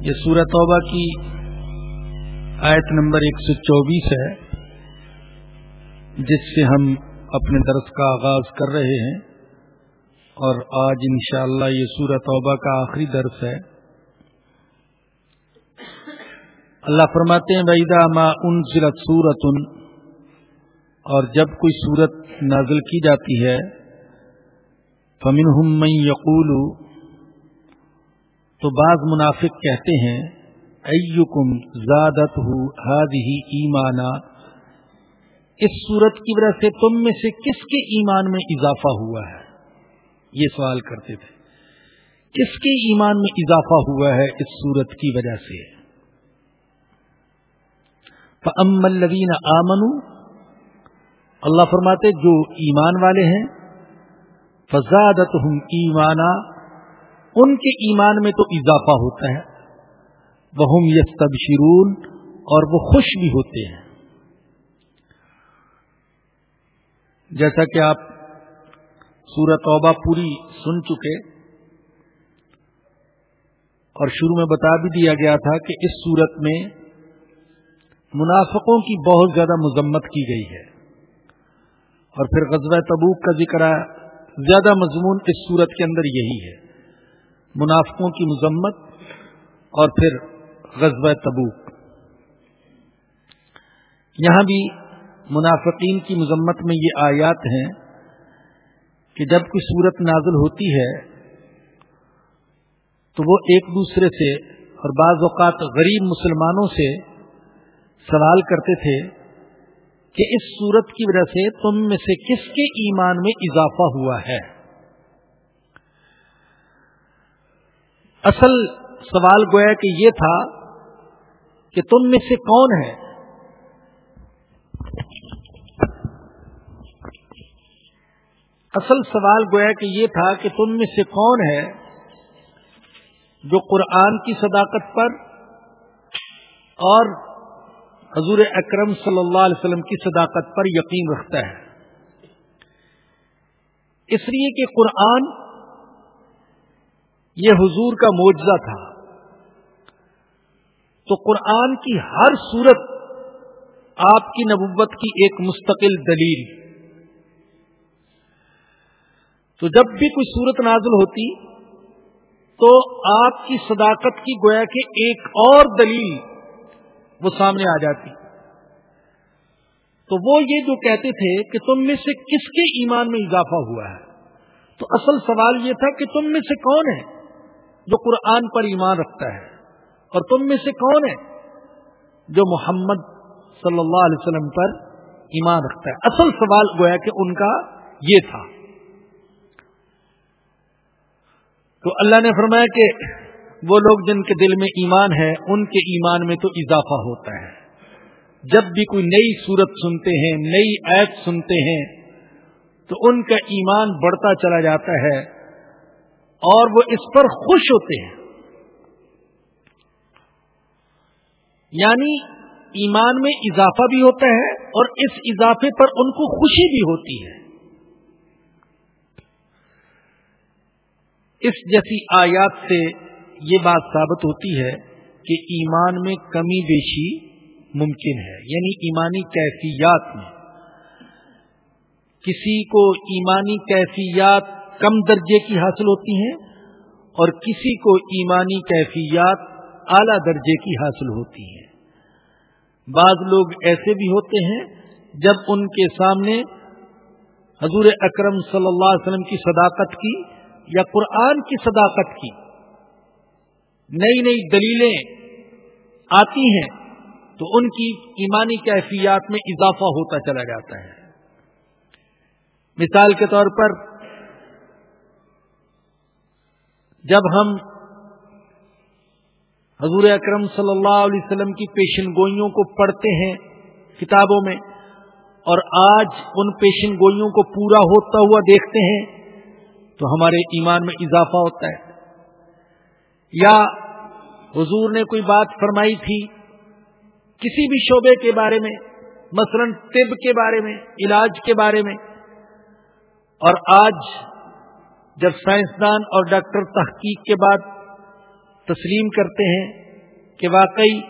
یہ سورہ توبہ کی آیت نمبر ایک سو چوبیس ہے، جس سے ہم اپنے درس کا آغاز کر رہے ہیں۔ اور آج انشاءاللہ یہ سورہ توبہ کا آخری درس ہے۔ اللہ فرماتے ہیں ویدا ما ان ضلعت سورت اور جب کوئی صورت نازل کی جاتی ہے فمن من یقول تو بعض منافق کہتے ہیں ایکم زادت ہو ہاد ہی ایمانا؟ اس صورت کی وجہ سے تم میں سے کس کے ایمان میں اضافہ ہوا ہے؟ یہ سوال کرتے تھے۔ کس کے ایمان میں اضافہ ہوا ہے اس صورت کی وجہ سے؟ ام الدین آمن اللہ فرماتے جو ایمان والے ہیں فضادت ہم ایمانا؟ ان کے ایمان میں تو اضافہ ہوتا ہے۔ وہ یس تبشرون اور وہ خوش بھی ہوتے ہیں۔ جیسا کہ آپ سورت توبہ پوری سن چکے اور شروع میں بتا بھی دیا گیا تھا کہ اس صورت میں منافقوں کی بہت زیادہ مذمت کی گئی ہے۔ اور پھر غزوہ تبوک کا ذکر زیادہ مضمون اس صورت کے اندر یہی ہے۔ منافقوں کی مذمت اور پھر غزوہ تبوک۔ یہاں بھی منافقین کی مذمت میں یہ آیات ہیں کہ جب کوئی صورت نازل ہوتی ہے تو وہ ایک دوسرے سے اور بعض اوقات غریب مسلمانوں سے سوال کرتے تھے کہ اس صورت کی وجہ سے تم میں سے کس کے ایمان میں اضافہ ہوا ہے؟ اصل سوال گویا کہ یہ تھا کہ تم میں سے کون ہے؟ اصل سوال گویا کہ یہ تھا کہ تم میں سے کون ہے جو قرآن کی صداقت پر اور حضور اکرم صلی اللہ علیہ وسلم کی صداقت پر یقین رکھتا ہے۔ اس لیے کہ قرآن یہ حضور کا معجزہ تھا۔ تو قرآن کی ہر صورت آپ کی نبوت کی ایک مستقل دلیل۔ تو جب بھی کوئی صورت نازل ہوتی تو آپ کی صداقت کی گویا کہ ایک اور دلیل وہ سامنے آ جاتی۔ تو وہ یہ جو کہتے تھے کہ تم میں سے کس کے ایمان میں اضافہ ہوا ہے؟ تو اصل سوال یہ تھا کہ تم میں سے کون ہے؟ جو قرآن پر ایمان رکھتا ہے۔ اور تم میں سے کون ہے جو محمد صلی اللہ علیہ وسلم پر ایمان رکھتا ہے؟ اصل سوال گویا کہ ان کا یہ تھا۔ تو اللہ نے فرمایا کہ وہ لوگ جن کے دل میں ایمان ہے، ان کے ایمان میں تو اضافہ ہوتا ہے۔ جب بھی کوئی نئی صورت سنتے ہیں، نئی ایپ سنتے ہیں، تو ان کا ایمان بڑھتا چلا جاتا ہے۔ اور وہ اس پر خوش ہوتے ہیں۔ یعنی ایمان میں اضافہ بھی ہوتا ہے اور اس اضافے پر ان کو خوشی بھی ہوتی ہے۔ اس جیسی آیات سے یہ بات ثابت ہوتی ہے کہ ایمان میں کمی بیشی ممکن ہے۔ یعنی ایمانی کیفیات میں۔ کسی کو ایمانی کیفیات کم درجے کی حاصل ہوتی ہیں اور کسی کو ایمانی کیفیات اعلی درجے کی حاصل ہوتی ہیں۔ بعض لوگ ایسے بھی ہوتے ہیں جب ان کے سامنے حضور اکرم صلی اللہ علیہ وسلم کی صداقت کی یا قرآن کی صداقت کی۔ نئی نئی دلیلیں آتی ہیں تو ان کی ایمانی کیفیات میں اضافہ ہوتا چلا جاتا ہے۔ مثال کے طور پر جب ہم حضور اکرم صلی اللہ علیہ وسلم کی پیشن گوئیوں کو پڑھتے ہیں کتابوں میں، اور آج ان پیشن گوئیوں کو پورا ہوتا ہوا دیکھتے ہیں، تو ہمارے ایمان میں اضافہ ہوتا ہے۔ یا حضور نے کوئی بات فرمائی تھی کسی بھی شعبے کے بارے میں، مثلا طب کے بارے میں، علاج کے بارے میں، اور آج جب سائنسدان اور ڈاکٹر تحقیق کے بعد تسلیم کرتے ہیں کہ واقعی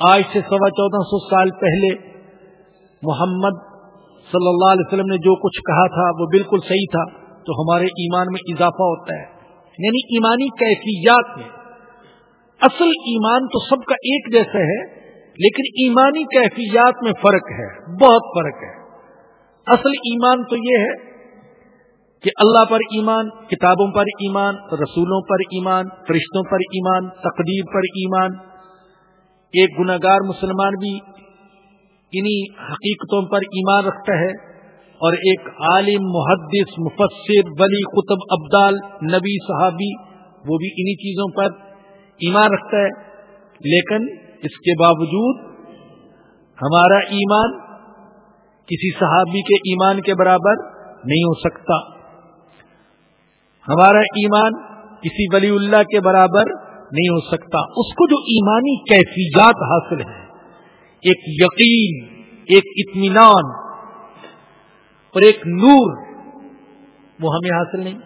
آج سے سوا چودہ سو سال پہلے محمد صلی اللہ علیہ وسلم نے جو کچھ کہا تھا وہ بالکل صحیح تھا، تو ہمارے ایمان میں اضافہ ہوتا ہے۔ یعنی ایمانی کیفیات میں۔ اصل ایمان تو سب کا ایک جیسا ہے، لیکن ایمانی کیفیات میں فرق ہے، بہت فرق ہے۔ اصل ایمان تو یہ ہے کہ اللہ پر ایمان، کتابوں پر ایمان، رسولوں پر ایمان، فرشتوں پر ایمان، تقدیر پر ایمان۔ ایک گناگار مسلمان بھی انہی حقیقتوں پر ایمان رکھتا ہے اور ایک عالم، محدث، مفسر، ولی، قطب، ابدال، نبی، صحابی، وہ بھی انہی چیزوں پر ایمان رکھتا ہے۔ لیکن اس کے باوجود ہمارا ایمان کسی صحابی کے ایمان کے برابر نہیں ہو سکتا۔ ہمارا ایمان کسی ولی اللہ کے برابر نہیں ہو سکتا۔ اس کو جو ایمانی کیفیات حاصل ہیں، ایک یقین، ایک اطمینان اور ایک نور، وہ ہمیں حاصل نہیں۔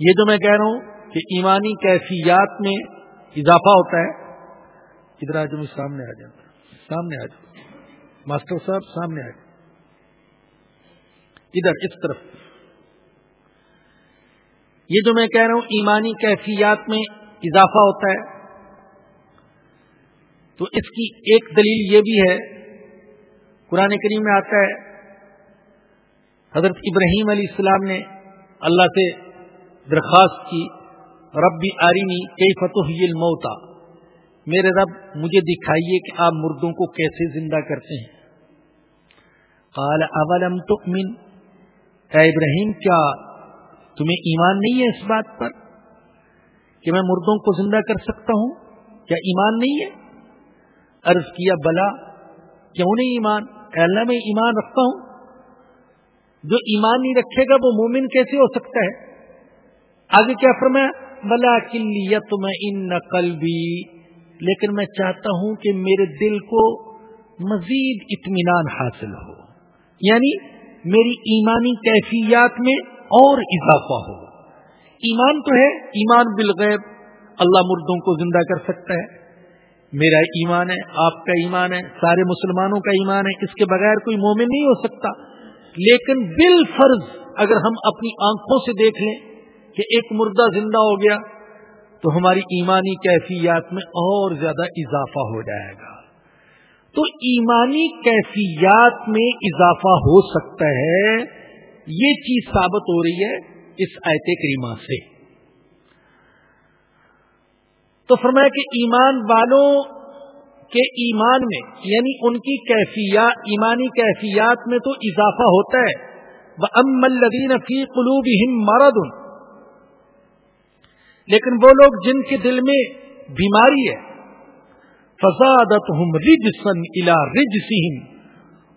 یہ جو میں کہہ رہا ہوں کہ ایمانی کیفیات میں اضافہ ہوتا ہے، ادھر آج میں سامنے آ جاتا سامنے آ جاؤ۔ ماسٹر صاحب، سامنے آ جاؤ۔ ادھر، اس طرف۔ یہ جو میں کہہ رہا ہوں، ایمانی کیفیات میں اضافہ ہوتا ہے۔ تو اس کی ایک دلیل یہ بھی ہے، قرآن کریم میں آتا ہے، حضرت ابراہیم علیہ السلام نے اللہ سے درخواست کی، ربی آرینی کئی فتح موتا میرے رب، مجھے دکھائیے کہ آپ مردوں کو کیسے زندہ کرتے ہیں۔ قال، اولم تؤمن؟ اے ابراہیم، کیا تمہیں ایمان نہیں ہے اس بات پر کہ میں مردوں کو زندہ کر سکتا ہوں؟ کیا ایمان نہیں ہے؟ عرض کیا، بلا، کیوں نہیں ایمان؟ اللہ، میں ایمان رکھتا ہوں۔ جو ایمان نہیں رکھے گا، وہ مومن کیسے ہو سکتا ہے؟ آگے کیا فرمایا؟ بلا کلیت میں ان نقل بھی لیکن میں چاہتا ہوں کہ میرے دل کو مزید اطمینان حاصل ہو۔ یعنی میری ایمانی کیفیات میں اور اضافہ ہو۔ ایمان تو ہے، ایمان بالغیب۔ اللہ مردوں کو زندہ کر سکتا ہے۔ میرا ایمان ہے، آپ کا ایمان ہے، سارے مسلمانوں کا ایمان ہے۔ اس کے بغیر کوئی مومن نہیں ہو سکتا۔ لیکن بال فرض اگر ہم اپنی آنکھوں سے دیکھ لیں کہ ایک مردہ زندہ ہو گیا، تو ہماری ایمانی کیفیات میں اور زیادہ اضافہ ہو جائے گا۔ تو ایمانی کیفیات میں اضافہ ہو سکتا ہے۔ یہ چیز ثابت ہو رہی ہے اس آیت کریمہ سے۔ تو فرمایا کہ ایمان والوں کے ایمان میں یعنی ان کی کیفیات ایمانی کیفیات میں تو اضافہ ہوتا ہے۔ وہ ام الدین فی قلوب مرد لیکن وہ لوگ جن کے دل میں بیماری ہے فسادت ہم رج سن الا رج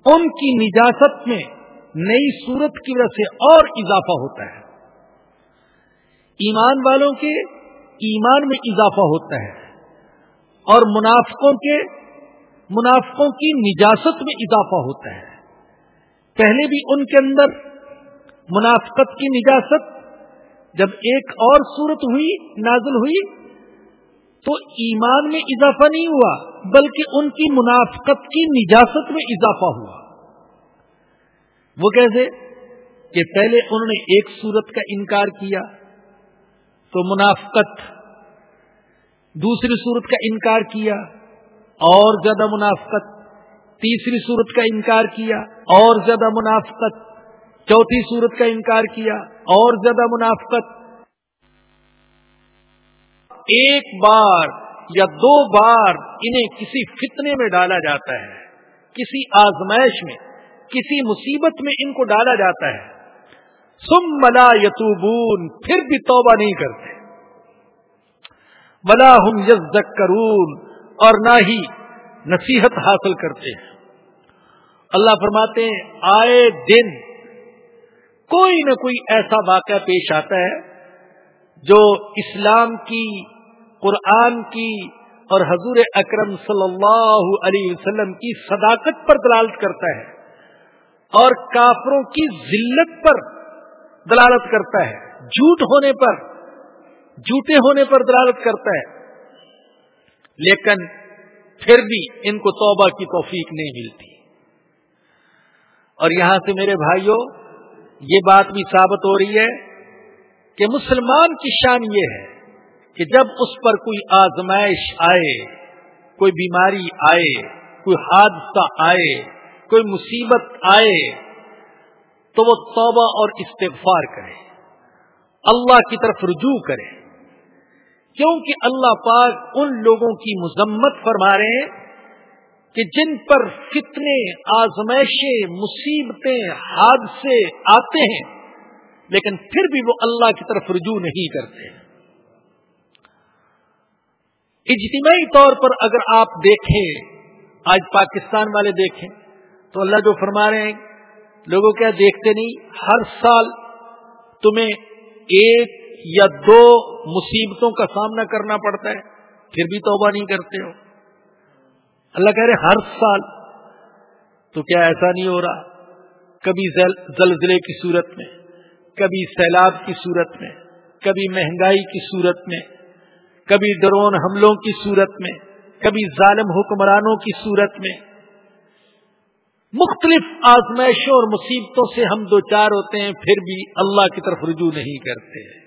ان کی نجاست میں نئی صورت کی وجہ سے اور اضافہ ہوتا ہے۔ ایمان والوں کے ایمان میں اضافہ ہوتا ہے اور منافقوں کے منافقوں کی نجاست میں اضافہ ہوتا ہے۔ پہلے بھی ان کے اندر منافقت کی نجاست جب ایک اور صورت ہوئی، نازل ہوئی، تو ایمان میں اضافہ نہیں ہوا، بلکہ ان کی منافقت کی نجاست میں اضافہ ہوا۔ وہ کیسے؟ کہ پہلے انہوں نے ایک صورت کا انکار کیا تو منافقت، دوسری صورت کا انکار کیا اور زیادہ منافقت، تیسری صورت کا انکار کیا اور زیادہ منافقت، چوتھی صورت کا انکار کیا اور زیادہ منافقت۔ ایک بار یا دو بار انہیں کسی فتنے میں ڈالا جاتا ہے، کسی آزمائش میں۔ کسی مصیبت میں ان کو ڈالا جاتا ہے۔ سم ملا یتوبون، پھر بھی توبہ نہیں کرتے۔ ولا ہم یز کرون اور نہ ہی نصیحت حاصل کرتے ہیں۔ اللہ فرماتے ہیں، آئے دن کوئی نہ کوئی ایسا واقعہ پیش آتا ہے جو اسلام کی، قرآن کی اور حضور اکرم صلی اللہ علیہ وسلم کی صداقت پر دلالت کرتا ہے۔ اور کافروں کی ذلت پر دلالت کرتا ہے۔ جھوٹ ہونے پر، جھوٹے ہونے پر دلالت کرتا ہے۔ لیکن پھر بھی ان کو توبہ کی توفیق نہیں ملتی۔ اور یہاں سے میرے بھائیوں، یہ بات بھی ثابت ہو رہی ہے کہ مسلمان کی شان یہ ہے کہ جب اس پر کوئی آزمائش آئے، کوئی بیماری آئے، کوئی حادثہ آئے کوئی مصیبت آئے تو وہ توبہ اور استغفار کرے، اللہ کی طرف رجوع کرے۔ کیونکہ اللہ پاک ان لوگوں کی مذمت فرما رہے ہیں کہ جن پر کتنے آزمائشیں، مصیبتیں، حادثے آتے ہیں، لیکن پھر بھی وہ اللہ کی طرف رجوع نہیں کرتے۔ اجتماعی طور پر اگر آپ دیکھیں، آج پاکستان والے دیکھیں تو اللہ جو فرما رہے ہیں، لوگوں کیا دیکھتے نہیں؟ ہر سال تمہیں ایک یا دو مصیبتوں کا سامنا کرنا پڑتا ہے، پھر بھی توبہ نہیں کرتے ہو۔ اللہ کہہ رہے، ہر سال۔ تو کیا ایسا نہیں ہو رہا؟ کبھی زلزلے کی صورت میں، کبھی سیلاب کی صورت میں، کبھی مہنگائی کی صورت میں، کبھی ڈرون حملوں کی صورت میں، کبھی ظالم حکمرانوں کی صورت میں۔ مختلف آزمائشوں اور مصیبتوں سے ہم دو چار ہوتے ہیں، پھر بھی اللہ کی طرف رجوع نہیں کرتے۔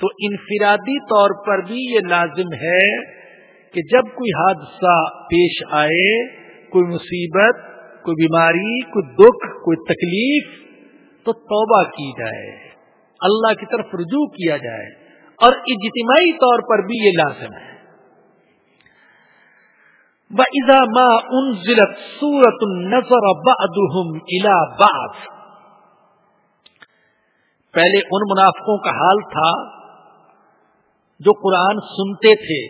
تو انفرادی طور پر بھی یہ لازم ہے کہ جب کوئی حادثہ پیش آئے، کوئی مصیبت، کوئی بیماری، کوئی دکھ، کوئی تکلیف، تو توبہ کی جائے، اللہ کی طرف رجوع کیا جائے۔ اور اجتماعی طور پر بھی یہ لازم ہے۔ وَإِذَا مَا أُنزِلَتْ سُورَةٌ نَظَرَ بَعْدُهُمْ إِلَى بَعْض۔ پہلے ان منافقوں کا حال تھا جو قرآن سنتے تھے،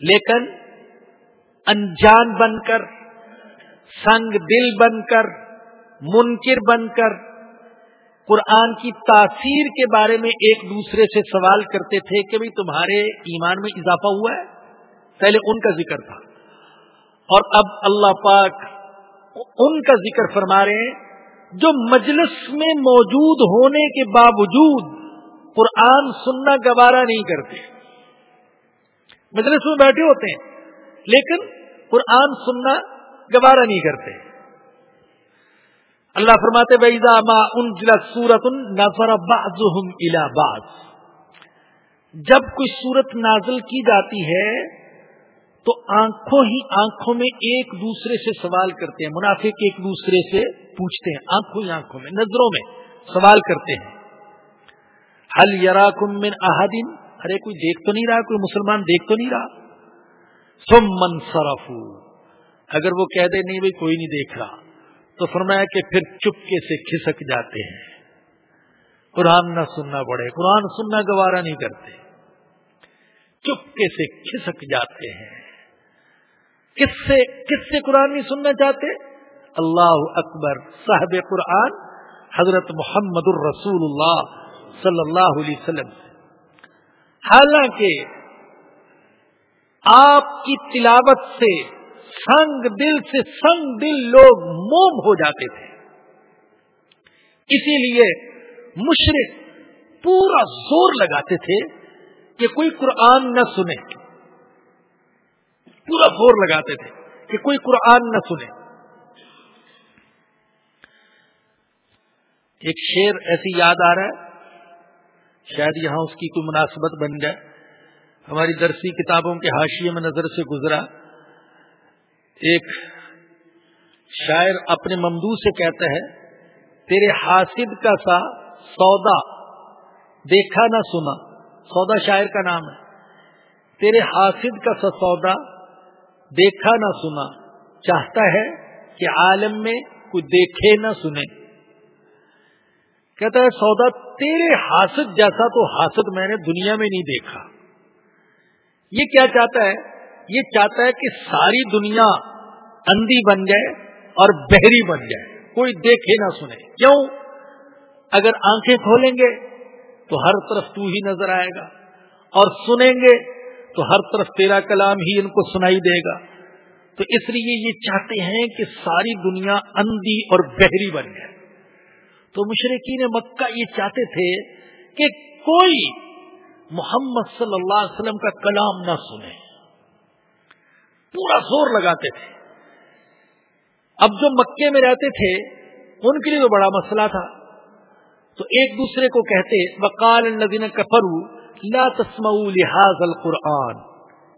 لیکن انجان بن کر، سنگ دل بن کر، منکر بن کر قرآن کی تاثیر کے بارے میں ایک دوسرے سے سوال کرتے تھے کہ بھائی تمہارے ایمان میں اضافہ ہوا ہے؟ پہلے ان کا ذکر تھا۔ اور اب اللہ پاک ان کا ذکر فرما رہے ہیں جو مجلس میں موجود ہونے کے باوجود قرآن سننا گوارا نہیں کرتے۔ مجلس میں بیٹھے ہوتے ہیں، لیکن قرآن سننا گوارا نہیں کرتے۔ اللہ فرماتے بیزا ما انزل سورت نظر بعضهم الى بعض۔ جب کوئی صورت نازل کی جاتی ہے تو آنکھوں ہی آنکھوں میں ایک دوسرے سے سوال کرتے ہیں۔ منافق ایک دوسرے سے پوچھتے ہیں، آنکھوں ہی آنکھوں میں، نظروں میں سوال کرتے ہیں۔ حل یرا من احدین ارے، کوئی دیکھ تو نہیں رہا، کوئی مسلمان دیکھ تو نہیں رہا۔ سم من اگر وہ کہہ دے نہیں بھائی، کوئی نہیں دیکھ رہا۔ تو فرمایا کہ پھر چپکے سے کھسک جاتے ہیں۔ قرآن نہ سننا پڑے، قرآن سننا گوارا نہیں کرتے۔ چپکے سے کھسک جاتے ہیں۔ کس سے کس سے قرآن نہیں سننا چاہتے؟ اللہ اکبر، صاحب قرآن، حضرت محمد الرسول اللہ صلی اللہ علیہ وسلم حالانکہ آپ کی تلاوت سے سنگ دل سے سنگ دل لوگ موم ہو جاتے تھے۔ اسی لیے مشرق پورا زور لگاتے تھے کہ کوئی قرآن نہ سنے۔ پورا زور لگاتے تھے کہ کوئی قرآن نہ سنے۔ ایک شیر ایسی یاد آ رہا ہے، شاید یہاں اس کی کوئی مناسبت بن جائے۔ ہماری درسی کتابوں کے حاشیے میں نظر سے گزرا۔ ایک شاعر اپنے ممدو سے کہتا ہے، تیرے حاسد کا سا سودا، دیکھا نہ سنا۔ سودا شاعر کا نام ہے۔ تیرے حاسد کا سا سودا دیکھا نہ سنا۔ چاہتا ہے کہ عالم میں کوئی دیکھے نہ سنے۔ کہتا ہے، سودا تیرے حاسد جیسا تو حاسد میں نے دنیا میں نہیں دیکھا۔ یہ کیا چاہتا ہے؟ یہ چاہتا ہے کہ ساری دنیا اندھی بن جائے اور بحری بن جائے۔ کوئی دیکھے نہ سنے۔ کیوں؟ اگر آنکھیں کھولیں گے تو ہر طرف تو ہی نظر آئے گا اور سنیں گے تو ہر طرف تیرا کلام ہی ان کو سنائی دے گا۔ تو اس لیے یہ چاہتے ہیں کہ ساری دنیا اندھی اور بحری بن جائے۔ تو مشرقین مکہ یہ چاہتے تھے کہ کوئی محمد صلی اللہ علیہ وسلم کا کلام نہ سنے۔ پورا زور لگاتے تھے۔ اب جو مکے میں رہتے تھے، ان کے لیے تو بڑا مسئلہ تھا۔ تو ایک دوسرے کو کہتے وکال الذین کفروا لا تسمعوا لهذا القرآن.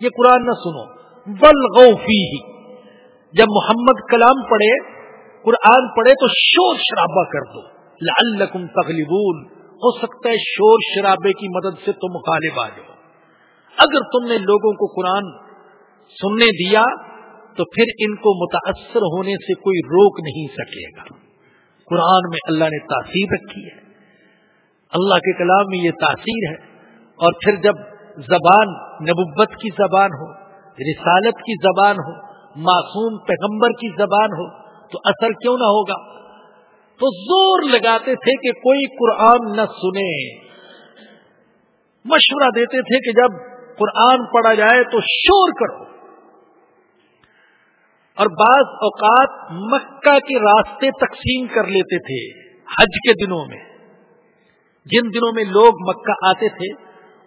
یہ قرآن نہ سنو. بل فیہ. جب محمد کلام پڑھے، قرآن پڑھے تو شور شرابہ کر دو. لعلکم تغلبون. ہو سکتا ہے شور شرابے کی مدد سے تم غالب آ جاؤ. اگر تم نے لوگوں کو قرآن سننے دیا، تو پھر ان کو متاثر ہونے سے کوئی روک نہیں سکے گا. قرآن میں اللہ نے تاثیر رکھی ہے. اللہ کے کلام میں یہ تاثیر ہے. اور پھر جب زبان نبوت کی زبان ہو، رسالت کی زبان ہو، معصوم پیغمبر کی زبان ہو، تو اثر کیوں نہ ہوگا؟ تو زور لگاتے تھے کہ کوئی قرآن نہ سنے۔ مشورہ دیتے تھے کہ جب قرآن پڑھا جائے تو شور کرو۔ اور بعض اوقات مکہ کے راستے تقسیم کر لیتے تھے، حج کے دنوں میں۔ جن دنوں میں لوگ مکہ آتے تھے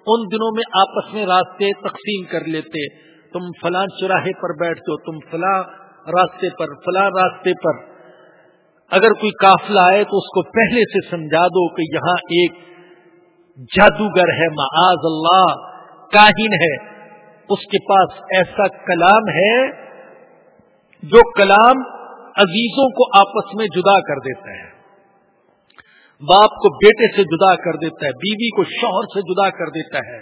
ان دنوں میں آپس میں راستے تقسیم کر لیتے، تم فلاں چراہے پر بیٹھتے ہو، تم فلاں راستے پر فلاں راستے پر۔ اگر کوئی قافلہ آئے تو اس کو پہلے سے سمجھا دو کہ یہاں ایک جادوگر ہے، معاذ اللہ، کاہن ہے۔ اس کے پاس ایسا کلام ہے جو کلام عزیزوں کو آپس میں جدا کر دیتا ہے۔ باپ کو بیٹے سے جدا کر دیتا ہے، بیوی کو شوہر سے جدا کر دیتا ہے۔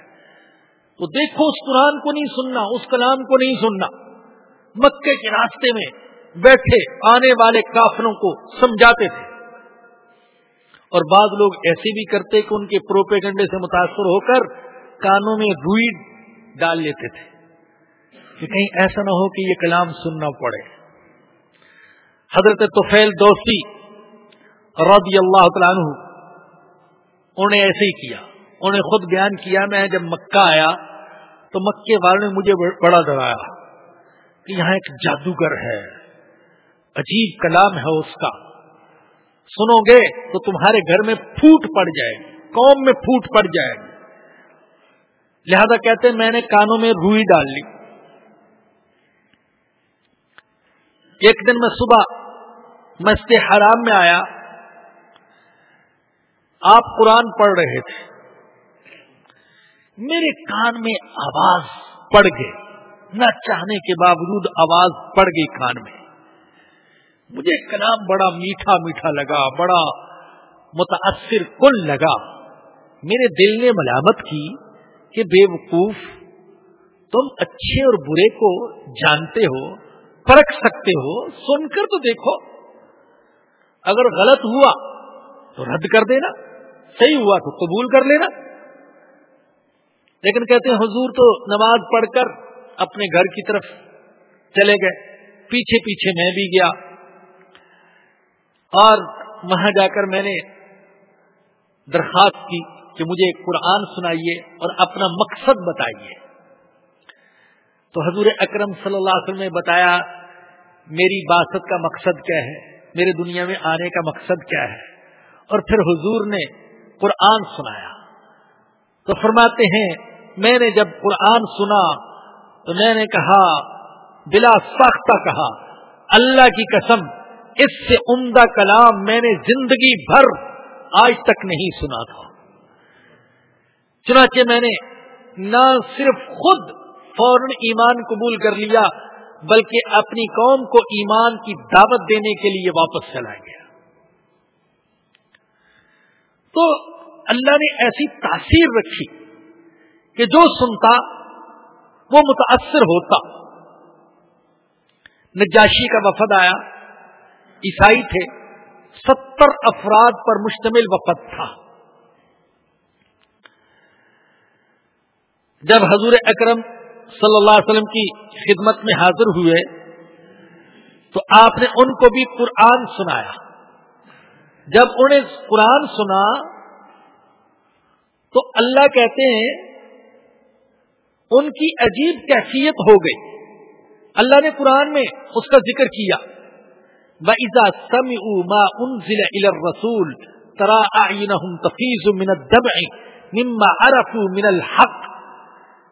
تو دیکھو، اس قرآن کو نہیں سننا، اس کلام کو نہیں سننا۔ مکے کے راستے میں بیٹھے، آنے والے کافروں کو سمجھاتے تھے۔ اور بعض لوگ ایسے بھی کرتے کہ ان کے پروپیگنڈے سے متاثر ہو کر کانوں میں روئی ڈال لیتے تھے۔ کہ کہیں ایسا نہ ہو کہ یہ کلام سننا پڑے۔ حضرت توفیل دوستی رضی اللہ تعالیٰ عنہ انہوں نے ایسے ہی کیا۔ انہوں نے خود بیان کیا، میں جب مکہ آیا تو مکے والوں نے مجھے بڑا ڈرایا کہ یہاں ایک جادوگر ہے۔ عجیب کلام ہے اس کا۔ سنو گے تو تمہارے گھر میں پھوٹ پڑ جائے گی قوم میں پھوٹ پڑ جائے۔ گی لہذا کہتے ہیں، میں نے کانوں میں روئی ڈال لی۔ ایک دن میں صبح مسجد حرام میں آیا۔ آپ قرآن پڑھ رہے تھے۔ میرے کان میں آواز پڑ گئی۔ نہ چاہنے کے باوجود آواز پڑ گئی کان میں۔ مجھے کلام بڑا میٹھا میٹھا لگا، بڑا متاثر کن لگا۔ میرے دل نے ملامت کی کہ بے وقوف تم اچھے اور برے کو جانتے ہو، پرکھ سکتے ہو، سن کر تو دیکھو۔ اگر غلط ہوا تو رد کر دینا، صحیح ہوا تو قبول کر لینا۔ لیکن کہتے ہیں حضور تو نماز پڑھ کر اپنے گھر کی طرف چلے گئے۔ پیچھے پیچھے میں بھی گیا۔ اور وہاں جا کر میں نے درخواست کی کہ مجھے قرآن سنائیے اور اپنا مقصد بتائیے۔ تو حضور اکرم صلی اللہ علیہ وسلم نے بتایا، میری باسط کا مقصد کیا ہے؟ میرے دنیا میں آنے کا مقصد کیا ہے؟ اور پھر حضور نے قرآن سنایا۔ تو فرماتے ہیں، میں نے جب قرآن سنا، تو میں نے کہا، بلا ساختہ کہا، اللہ کی قسم، اس سے عمدہ کلام میں نے زندگی بھر آج تک نہیں سنا تھا۔ چنانچہ میں نے نہ صرف خود فوراً ایمان قبول کر لیا، بلکہ اپنی قوم کو ایمان کی دعوت دینے کے لیے واپس چلا گیا۔ تو اللہ نے ایسی تاثیر رکھی کہ جو سنتا وہ متاثر ہوتا۔ نجاشی کا وفد آیا، عیسائی تھے، ستر افراد پر مشتمل وفد تھا۔ جب حضور اکرم صلی اللہ علیہ وسلم کی خدمت میں حاضر ہوئے تو آپ نے ان کو بھی قرآن سنایا۔ جب انہیں قرآن سنا تو اللہ کہتے ہیں ان کی عجیب کیفیت ہو گئی۔ اللہ نے قرآن میں اس کا ذکر کیا۔ وَإِذَا سَمِعُوا مَا أُنزِلَ إِلَى الرَّسُولِ تَرَى أَعْيُنَهُمْ تَفِيزُ مِنَ الدَّمْعِ مِمَّا عَرَفُوا مِنَ الْحَقِّ۔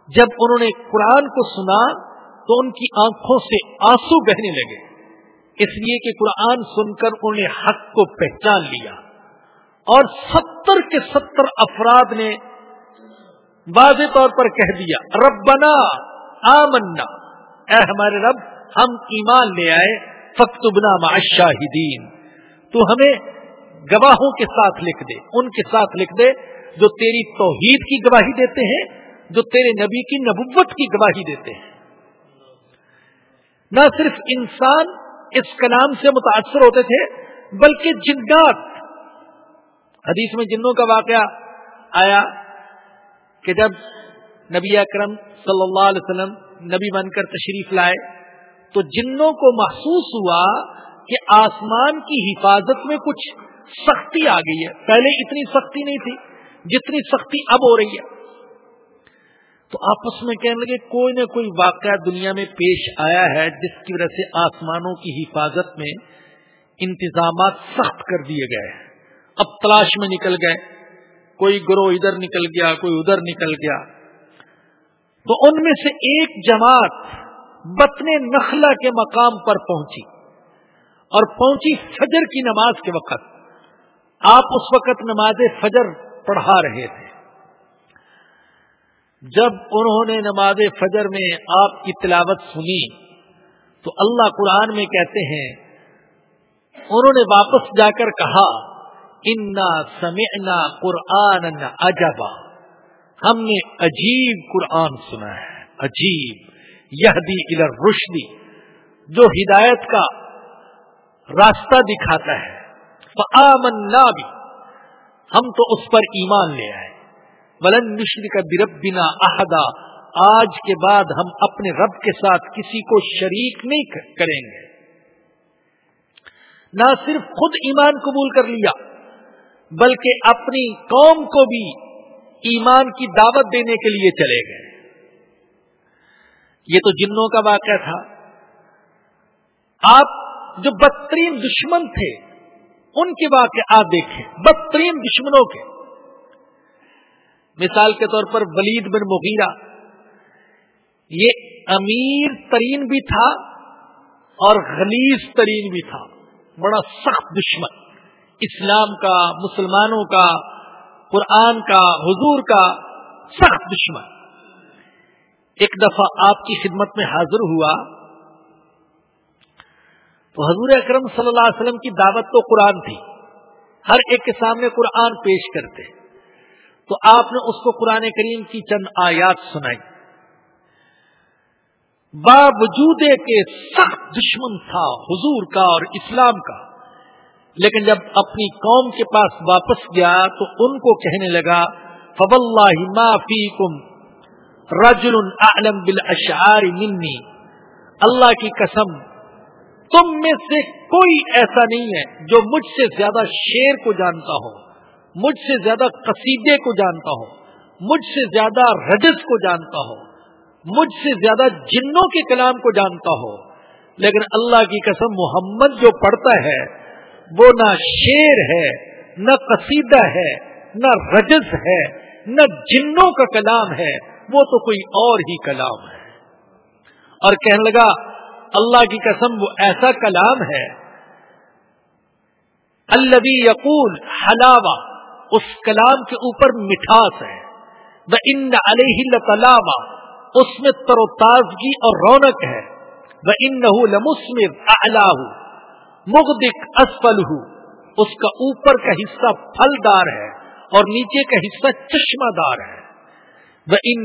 جب انہوں نے قرآن کو سنا تو ان کی آنکھوں سے آنسو بہنے لگے۔ اس لیے کہ قرآن سن کر انہوں نے حق کو پہچان لیا اور ستر کے ستر افراد نے واضح طور پر کہہ دیا، ربنا آمنا۔ اے ہمارے رب، ہم ایمان لے آئے فختبنا مع تو ہمیں گواہوں کے ساتھ لکھ دے، ان کے ساتھ لکھ دے جو تیری توحید کی گواہی دیتے ہیں، جو تیرے نبی کی نبوت کی گواہی دیتے ہیں۔ نہ صرف انسان اس کلام سے متاثر ہوتے تھے، بلکہ جنات، حدیث میں جنوں کا واقعہ آیا کہ جب نبی اکرم صلی اللہ علیہ وسلم نبی بن کر تشریف لائے، تو جنوں کو محسوس ہوا کہ آسمان کی حفاظت میں کچھ سختی آ گئی ہے۔ پہلے اتنی سختی نہیں تھی، جتنی سختی اب ہو رہی ہے۔ تو آپس میں کہنے لگے، کوئی نہ کوئی واقعہ دنیا میں پیش آیا ہے جس کی وجہ سے آسمانوں کی حفاظت میں انتظامات سخت کر دیے گئے ہیں۔ اب تلاش میں نکل گئے۔ کوئی گروہ ادھر نکل گیا، کوئی ادھر نکل گیا۔ تو ان میں سے ایک جماعت بطن نخلا کے مقام پر پہنچی اور پہنچی فجر کی نماز کے وقت۔ آپ اس وقت نماز فجر پڑھا رہے تھے۔ جب انہوں نے نماز فجر میں آپ کی تلاوت سنی، تو اللہ قرآن میں کہتے ہیں، انہوں نے واپس جا کر کہا، انا سمعنا قرآن عجبا ہم نے عجیب قرآن سنا ہے، عجیب یہ رشدی جو ہدایت کا راستہ دکھاتا ہے۔ آمنا بھی ہم تو اس پر ایمان لے آئے۔ ولن مشر کا برب بنا احدا۔ آج کے بعد ہم اپنے رب کے ساتھ کسی کو شریک نہیں کریں گے۔ نہ صرف خود ایمان قبول کر لیا، بلکہ اپنی قوم کو بھی ایمان کی دعوت دینے کے لیے چلے گئے۔ یہ تو جنوں کا واقعہ تھا۔ آپ جو بدترین دشمن تھے، ان کے واقعات دیکھیں۔ بدترین دشمنوں کے۔ مثال کے طور پر ولید بن مغیرہ، یہ امیر ترین بھی تھا اور غلیظ ترین بھی تھا۔ بڑا سخت دشمن۔ اسلام کا، مسلمانوں کا، قرآن کا، حضور کا سخت دشمن۔ ایک دفعہ آپ کی خدمت میں حاضر ہوا تو حضور اکرم صلی اللہ علیہ وسلم کی دعوت تو قرآن تھی۔ ہر ایک کے سامنے قرآن پیش کرتے۔ تو آپ نے اس کو قرآن کریم کی چند آیات سنائی۔ باوجود کے سخت دشمن تھا حضور کا اور اسلام کا۔ لیکن جب اپنی قوم کے پاس واپس گیا تو ان کو کہنے لگا فب اللہ کم رجل اعلم بالاشعار منی اللہ کی قسم، تم میں سے کوئی ایسا نہیں ہے جو مجھ سے زیادہ شیر کو جانتا ہو۔ مجھ سے زیادہ قصیدے کو جانتا ہو، مجھ سے زیادہ رجس کو جانتا ہو، مجھ سے زیادہ جنوں کے کلام کو جانتا ہو۔ لیکن اللہ کی قسم محمد جو پڑھتا ہے، وہ نہ شیر ہے، نہ قصیدہ ہے، نہ رجز ہے، نہ جنوں کا کلام ہے، وہ تو کوئی اور ہی کلام ہے۔ اور کہنے لگا، اللہ کی قسم وہ ایسا کلام ہے اللہ یقول حلاوہ۔ اس کلام کے اوپر مٹھاس ہے۔ وہ ان علیہ اس میں تر و تازگی اور رونق ہے۔ وہ ان لمسمر اللہ مغدک اسفل اس کا اوپر کا حصہ پھلدار ہے اور نیچے کا حصہ چشمہ دار ہے۔ وہ ان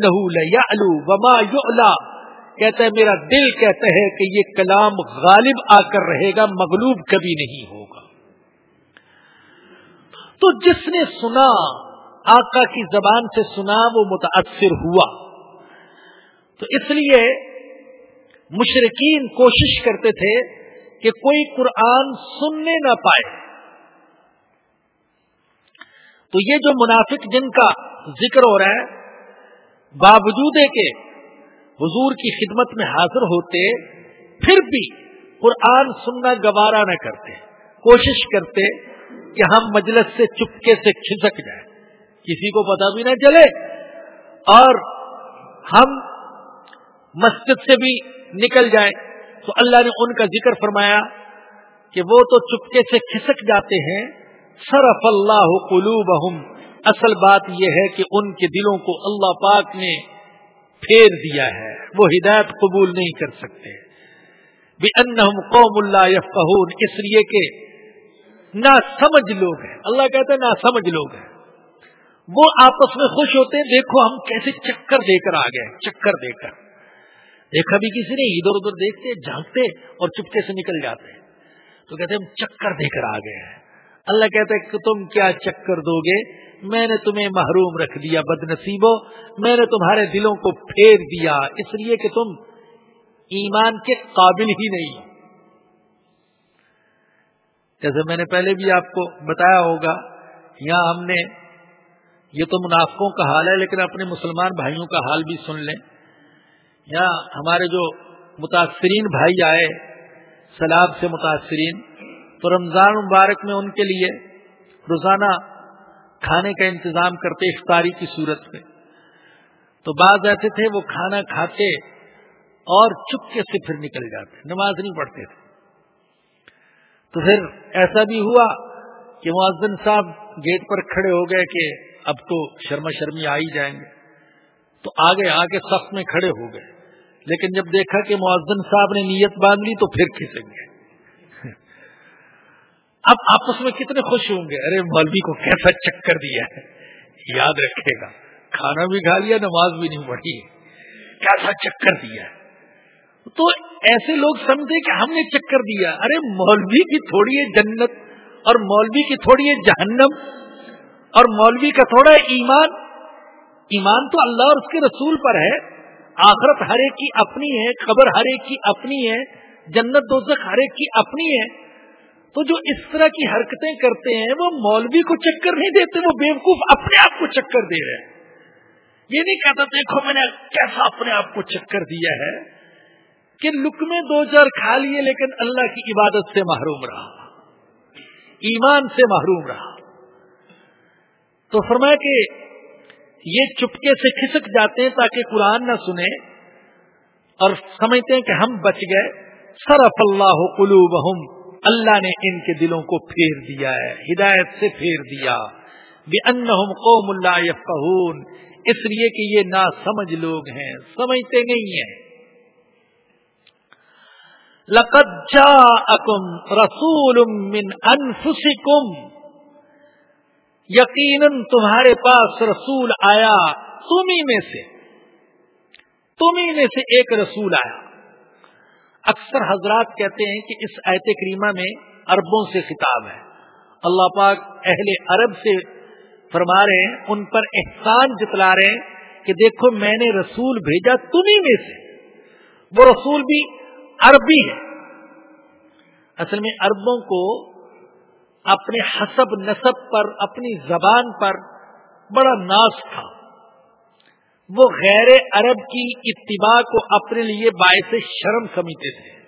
لو وما یو کہتا ہے، میرا دل کہتا ہے کہ یہ کلام غالب آ کر رہے گا، مغلوب کبھی نہیں ہوگا۔ تو جس نے سنا، آقا کی زبان سے سنا، وہ متاثر ہوا۔ تو اس لیے مشرقین کوشش کرتے تھے کہ کوئی قرآن سننے نہ پائے۔ تو یہ جو منافق جن کا ذکر ہو رہا ہے، باوجود کے حضور کی خدمت میں حاضر ہوتے، پھر بھی قرآن سننا گوارا نہ کرتے۔ کوشش کرتے کہ ہم مجلس سے چپکے سے کھسک جائیں۔ کسی کو پتا بھی نہ چلے۔ اور ہم مسجد سے بھی نکل جائیں۔ تو اللہ نے ان کا ذکر فرمایا کہ وہ تو چپکے سے کھسک جاتے ہیں۔ سرف اللہ قلوبہم۔ اصل بات یہ ہے کہ ان کے دلوں کو اللہ پاک نے پھیر دیا ہے۔ وہ ہدایت قبول نہیں کر سکتے۔ بھی ان قوم اللہ یفقہون اس لیے کہ نہ سمجھ لوگ ہیں۔ اللہ کہتے ہیں نہ سمجھ لوگ ہیں۔ وہ آپس میں خوش ہوتے ہیں، دیکھو ہم کیسے چکر دے کر آ گئے چکر دے کر۔ دیکھا بھی کسی نے، ادھر ادھر دیکھتے، جھانکتے اور چپکے سے نکل جاتے تو کہتے ہیں ہم چکر دے کر آ گئے ہیں۔ اللہ کہتے کہ تم کیا چکر دو گے؟ میں نے تمہیں محروم رکھ دیا بد نصیبوں میں نے تمہارے دلوں کو پھیر دیا، اس لیے کہ تم ایمان کے قابل ہی نہیں۔ جیسے میں نے پہلے بھی آپ کو بتایا ہوگا، یہاں ہم نے، یہ تو منافقوں کا حال ہے، لیکن اپنے مسلمان بھائیوں کا حال بھی سن لیں۔ یہاں ہمارے جو متاثرین بھائی آئے سلاب سے متاثرین، تو رمضان مبارک میں ان کے لیے روزانہ کھانے کا انتظام کرتے افطاری کی صورت میں۔ تو بعض ایسے تھے، وہ کھانا کھاتے اور چپکے سے پھر نکل جاتے، نماز نہیں پڑھتے تھے۔ تو پھر ایسا بھی ہوا کہ معذن صاحب گیٹ پر کھڑے ہو گئے کہ اب تو شرما شرمی آ ہی جائیں گے۔ تو آگے آگے سخت میں کھڑے ہو گئے۔ لیکن جب دیکھا کہ معذن صاحب نے نیت باندھ لی تو پھر کھسیں گے اب آپس میں کتنے خوش ہوں گے۔ ارے مولوی کو کیسا چکر دیا ہے۔ یاد رکھے گا۔ کھانا بھی کھا لیا، نماز بھی نہیں پڑھی۔ کیسا چکر دیا ہے۔ تو ایسے لوگ سمجھے کہ ہم نے چکر دیا۔ ارے، مولوی کی تھوڑی ہے جنت، اور مولوی کی تھوڑی ہے جہنم، اور مولوی کا تھوڑا ہے ایمان۔ ایمان تو اللہ اور اس کے رسول پر ہے۔ آخرت ہر ایک کی اپنی ہے خبر ہر ایک کی اپنی ہے، جنت دوزخ ہر ایک کی اپنی ہے۔ تو جو اس طرح کی حرکتیں کرتے ہیں، وہ مولوی کو چکر نہیں دیتے، وہ بیوقوف اپنے آپ کو چکر دے رہے ہیں۔ یہ نہیں کہتا، دیکھو میں نے کیسا اپنے آپ کو چکر دیا ہے۔ کہ لک میں دو چار کھا لیے لیکن اللہ کی عبادت سے محروم رہا۔ ایمان سے محروم رہا۔ تو فرمایا کہ یہ چپکے سے کھسک جاتے ہیں تاکہ قرآن نہ سنے اور سمجھتے ہیں کہ ہم بچ گئے۔ سرف اللہ قلوبہم۔ اللہ نے ان کے دلوں کو پھیر دیا ہے۔ ہدایت سے پھیر دیا۔ بے ان قوم اللہ یفقہون اس لیے کہ یہ نا سمجھ لوگ ہیں، سمجھتے نہیں ہیں۔ لقد جاءکم رسول من انفسکم یقیناً تمہارے پاس رسول آیا تمہیں میں سے تمہیں میں سے ایک رسول آیا۔ اکثر حضرات کہتے ہیں کہ اس ایت کریمہ میں عربوں سے خطاب ہے۔ اللہ پاک اہل عرب سے فرما رہے ہیں، ان پر احسان جتلا رہے ہیں کہ دیکھو میں نے رسول بھیجا تمہیں میں سے۔ وہ رسول بھی عربی ہے۔ اصل میں عربوں کو اپنے حسب نصب پر، اپنی زبان پر بڑا ناز تھا۔ وہ غیر عرب کی اتباع کو اپنے لیے باعث شرم سمجھتے تھے۔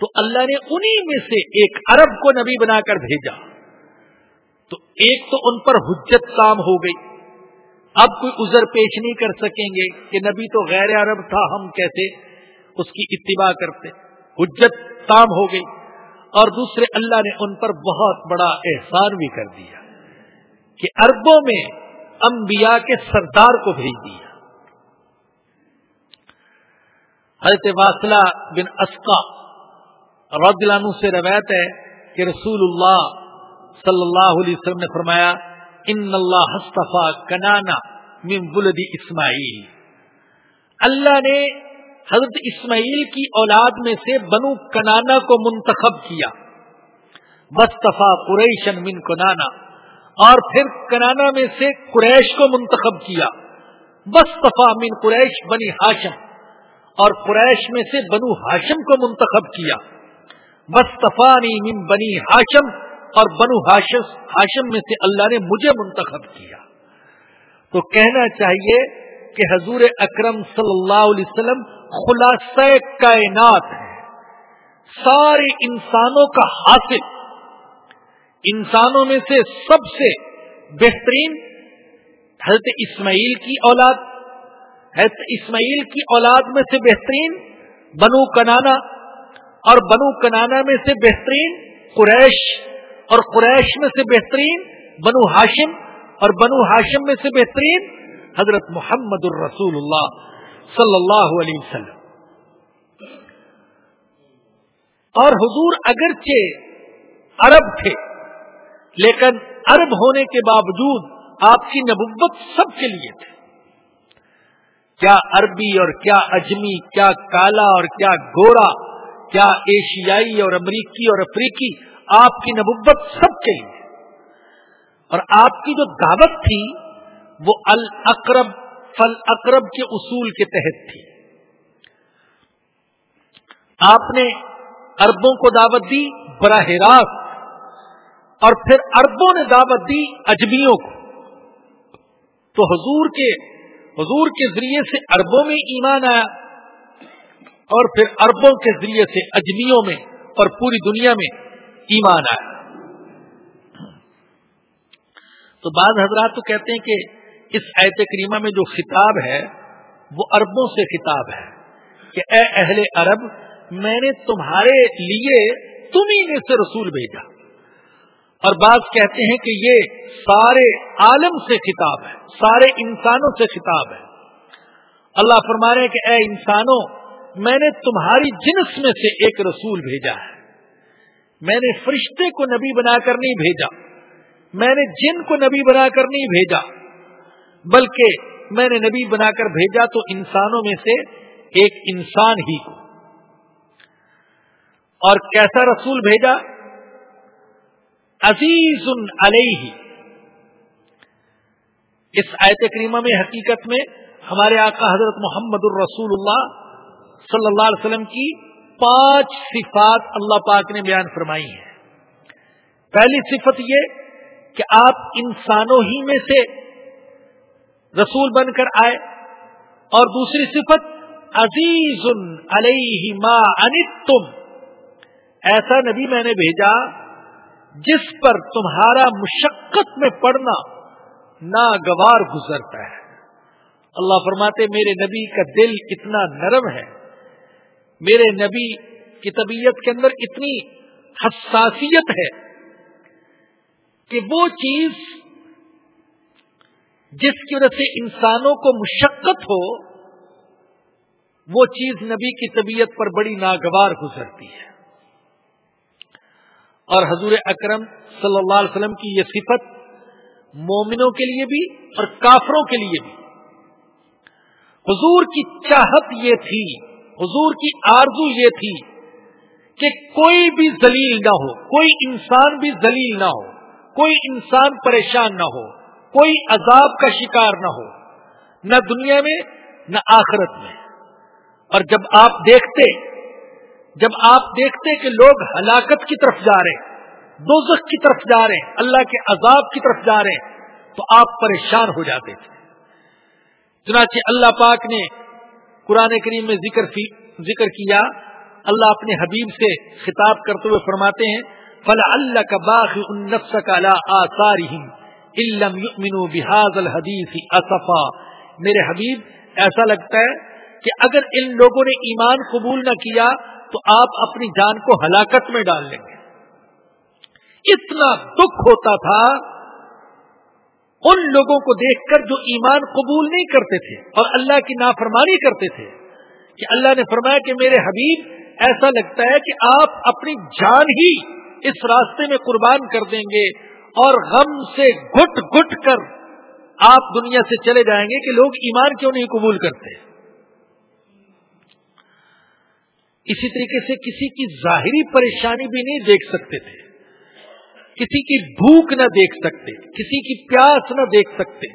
تو اللہ نے انہی میں سے ایک عرب کو نبی بنا کر بھیجا۔ تو ایک تو ان پر حجت کام ہو گئی۔ اب کوئی عذر پیش نہیں کر سکیں گے کہ نبی تو غیر عرب تھا، ہم کیسے؟ اس کی اتباع کرتے، حجت کام ہو گئی اور دوسرے اللہ نے ان پر بہت بڑا احسان بھی کر دیا کہ اربوں میں انبیاء کے سردار کو بھیج دیا۔ حضرت واصلہ بن اسقا رضی اللہ عنہ سے روایت ہے کہ رسول اللہ صلی اللہ علیہ وسلم نے فرمایا، ان اللہ حصفا کنانا من ولد اسماعیل۔ اللہ نے حضرت اسماعیل کی اولاد میں سے بنو کنانا کو منتخب کیا۔ بستفا قریشن من کنانا اور پھر کنانا میں سے قریش کو منتخب کیا۔ بستفا من قریش بنی ہاشم۔ اور قریش میں سے بنو ہاشم کو منتخب کیا۔ بستفانی من بنی ہاشم۔ اور بنو ہاشم ہاشم میں سے اللہ نے مجھے منتخب کیا۔ تو کہنا چاہیے کہ حضور اکرم صلی اللہ علیہ وسلم خلاصہ کائنات ہے۔ سارے انسانوں کا حاصل، انسانوں میں سے سب سے بہترین حضرت اسماعیل کی اولاد، حضرت اسماعیل کی اولاد میں سے بہترین بنو کنانا اور بنو کنانا میں سے بہترین قریش اور قریش میں سے بہترین بنو ہاشم اور بنو ہاشم میں سے بہترین حضرت محمد الرسول اللہ۔ صلی اللہ علیہ وسلم۔ اور حضور اگرچہ عرب تھے، لیکن عرب ہونے کے باوجود آپ کی نبوت سب کے لیے تھے کیا عربی اور کیا اجمی، کیا کالا اور کیا گورا، کیا ایشیائی اور امریکی اور افریقی، آپ کی نبوت سب کے لیے۔ اور آپ کی جو دعوت تھی، وہ الاقرب فل اقرب کے اصول کے تحت تھی۔ آپ نے اربوں کو دعوت دی براہ راست، اور پھر اربوں نے دعوت دی اجمیوں کو۔ تو حضور کے حضور کے ذریعے سے اربوں میں ایمان آیا، اور پھر اربوں کے ذریعے سے اجمیوں میں اور پوری دنیا میں ایمان آیا۔ تو بعض حضرات تو کہتے ہیں کہ اس ایت کریمہ میں جو خطاب ہے، وہ اربوں سے خطاب ہے کہ اے اہل عرب، میں نے تمہارے لیے تمہیں میں سے رسول بھیجا۔ اور بعض کہتے ہیں کہ یہ سارے عالم سے خطاب ہے، سارے انسانوں سے خطاب ہے۔ اللہ فرما رہے کہ اے انسانوں، میں نے تمہاری جنس میں سے ایک رسول بھیجا ہے۔ میں نے فرشتے کو نبی بنا کر نہیں بھیجا۔ میں نے جن کو نبی بنا کر نہیں بھیجا۔ بلکہ میں نے نبی بنا کر بھیجا تو انسانوں میں سے ایک انسان ہی کو۔ اور کیسا رسول بھیجا؟ عزیز علیہ۔ اس آیت کریمہ میں حقیقت میں ہمارے آقا حضرت محمد الرسول اللہ صلی اللہ علیہ وسلم کی پانچ صفات اللہ پاک نے بیان فرمائی ہیں۔ پہلی صفت یہ کہ آپ انسانوں ہی میں سے رسول بن کر آئے اور دوسری صفت، عزیز علیہ ما انتم ایسا نبی میں نے بھیجا جس پر تمہارا مشقت میں پڑنا ناگوار گزرتا ہے۔ اللہ فرماتے، میرے نبی کا دل اتنا نرم ہے، میرے نبی کی طبیعت کے اندر اتنی حساسیت ہے کہ وہ چیز جس کی وجہ سے انسانوں کو مشقت ہو، وہ چیز نبی کی طبیعت پر بڑی ناگوار گزرتی ہے۔ اور حضور اکرم صلی اللہ علیہ وسلم کی یہ صفت مومنوں کے لیے بھی اور کافروں کے لیے بھی۔ حضور کی چاہت یہ تھی، حضور کی آرزو یہ تھی کہ کوئی بھی ذلیل نہ ہو، کوئی انسان بھی ذلیل نہ ہو، کوئی انسان پریشان نہ ہو۔ کوئی عذاب کا شکار نہ ہو، نہ دنیا میں، نہ آخرت میں۔ اور جب آپ دیکھتے، جب آپ دیکھتے کہ لوگ ہلاکت کی طرف جا رہے ہیں دوزخ کی طرف جا رہے ہیں اللہ کے عذاب کی طرف جا رہے ہیں تو آپ پریشان ہو جاتے تھے۔ چنانچہ اللہ پاک نے قرآن کریم میں ذکر ذکر کیا۔ اللہ اپنے حبیب سے خطاب کرتے ہوئے فرماتے ہیں فلا اللہ کا باغ انفس کا علم بحاظ الحدیث اصفا میرے حبیب، ایسا لگتا ہے کہ اگر ان لوگوں نے ایمان قبول نہ کیا تو آپ اپنی جان کو ہلاکت میں ڈال لیں گے۔ اتنا دکھ ہوتا تھا ان لوگوں کو دیکھ کر جو ایمان قبول نہیں کرتے تھے اور اللہ کی نافرمانی کرتے تھے کہ اللہ نے فرمایا کہ میرے حبیب، ایسا لگتا ہے کہ آپ اپنی جان ہی اس راستے میں قربان کر دیں گے۔ اور غم سے گٹ گٹ کر آپ دنیا سے چلے جائیں گے کہ لوگ ایمان کیوں نہیں قبول کرتے؟ اسی طریقے سے کسی کی ظاہری پریشانی بھی نہیں دیکھ سکتے تھے، کسی کی بھوک نہ دیکھ سکتے، کسی کی پیاس نہ دیکھ سکتے،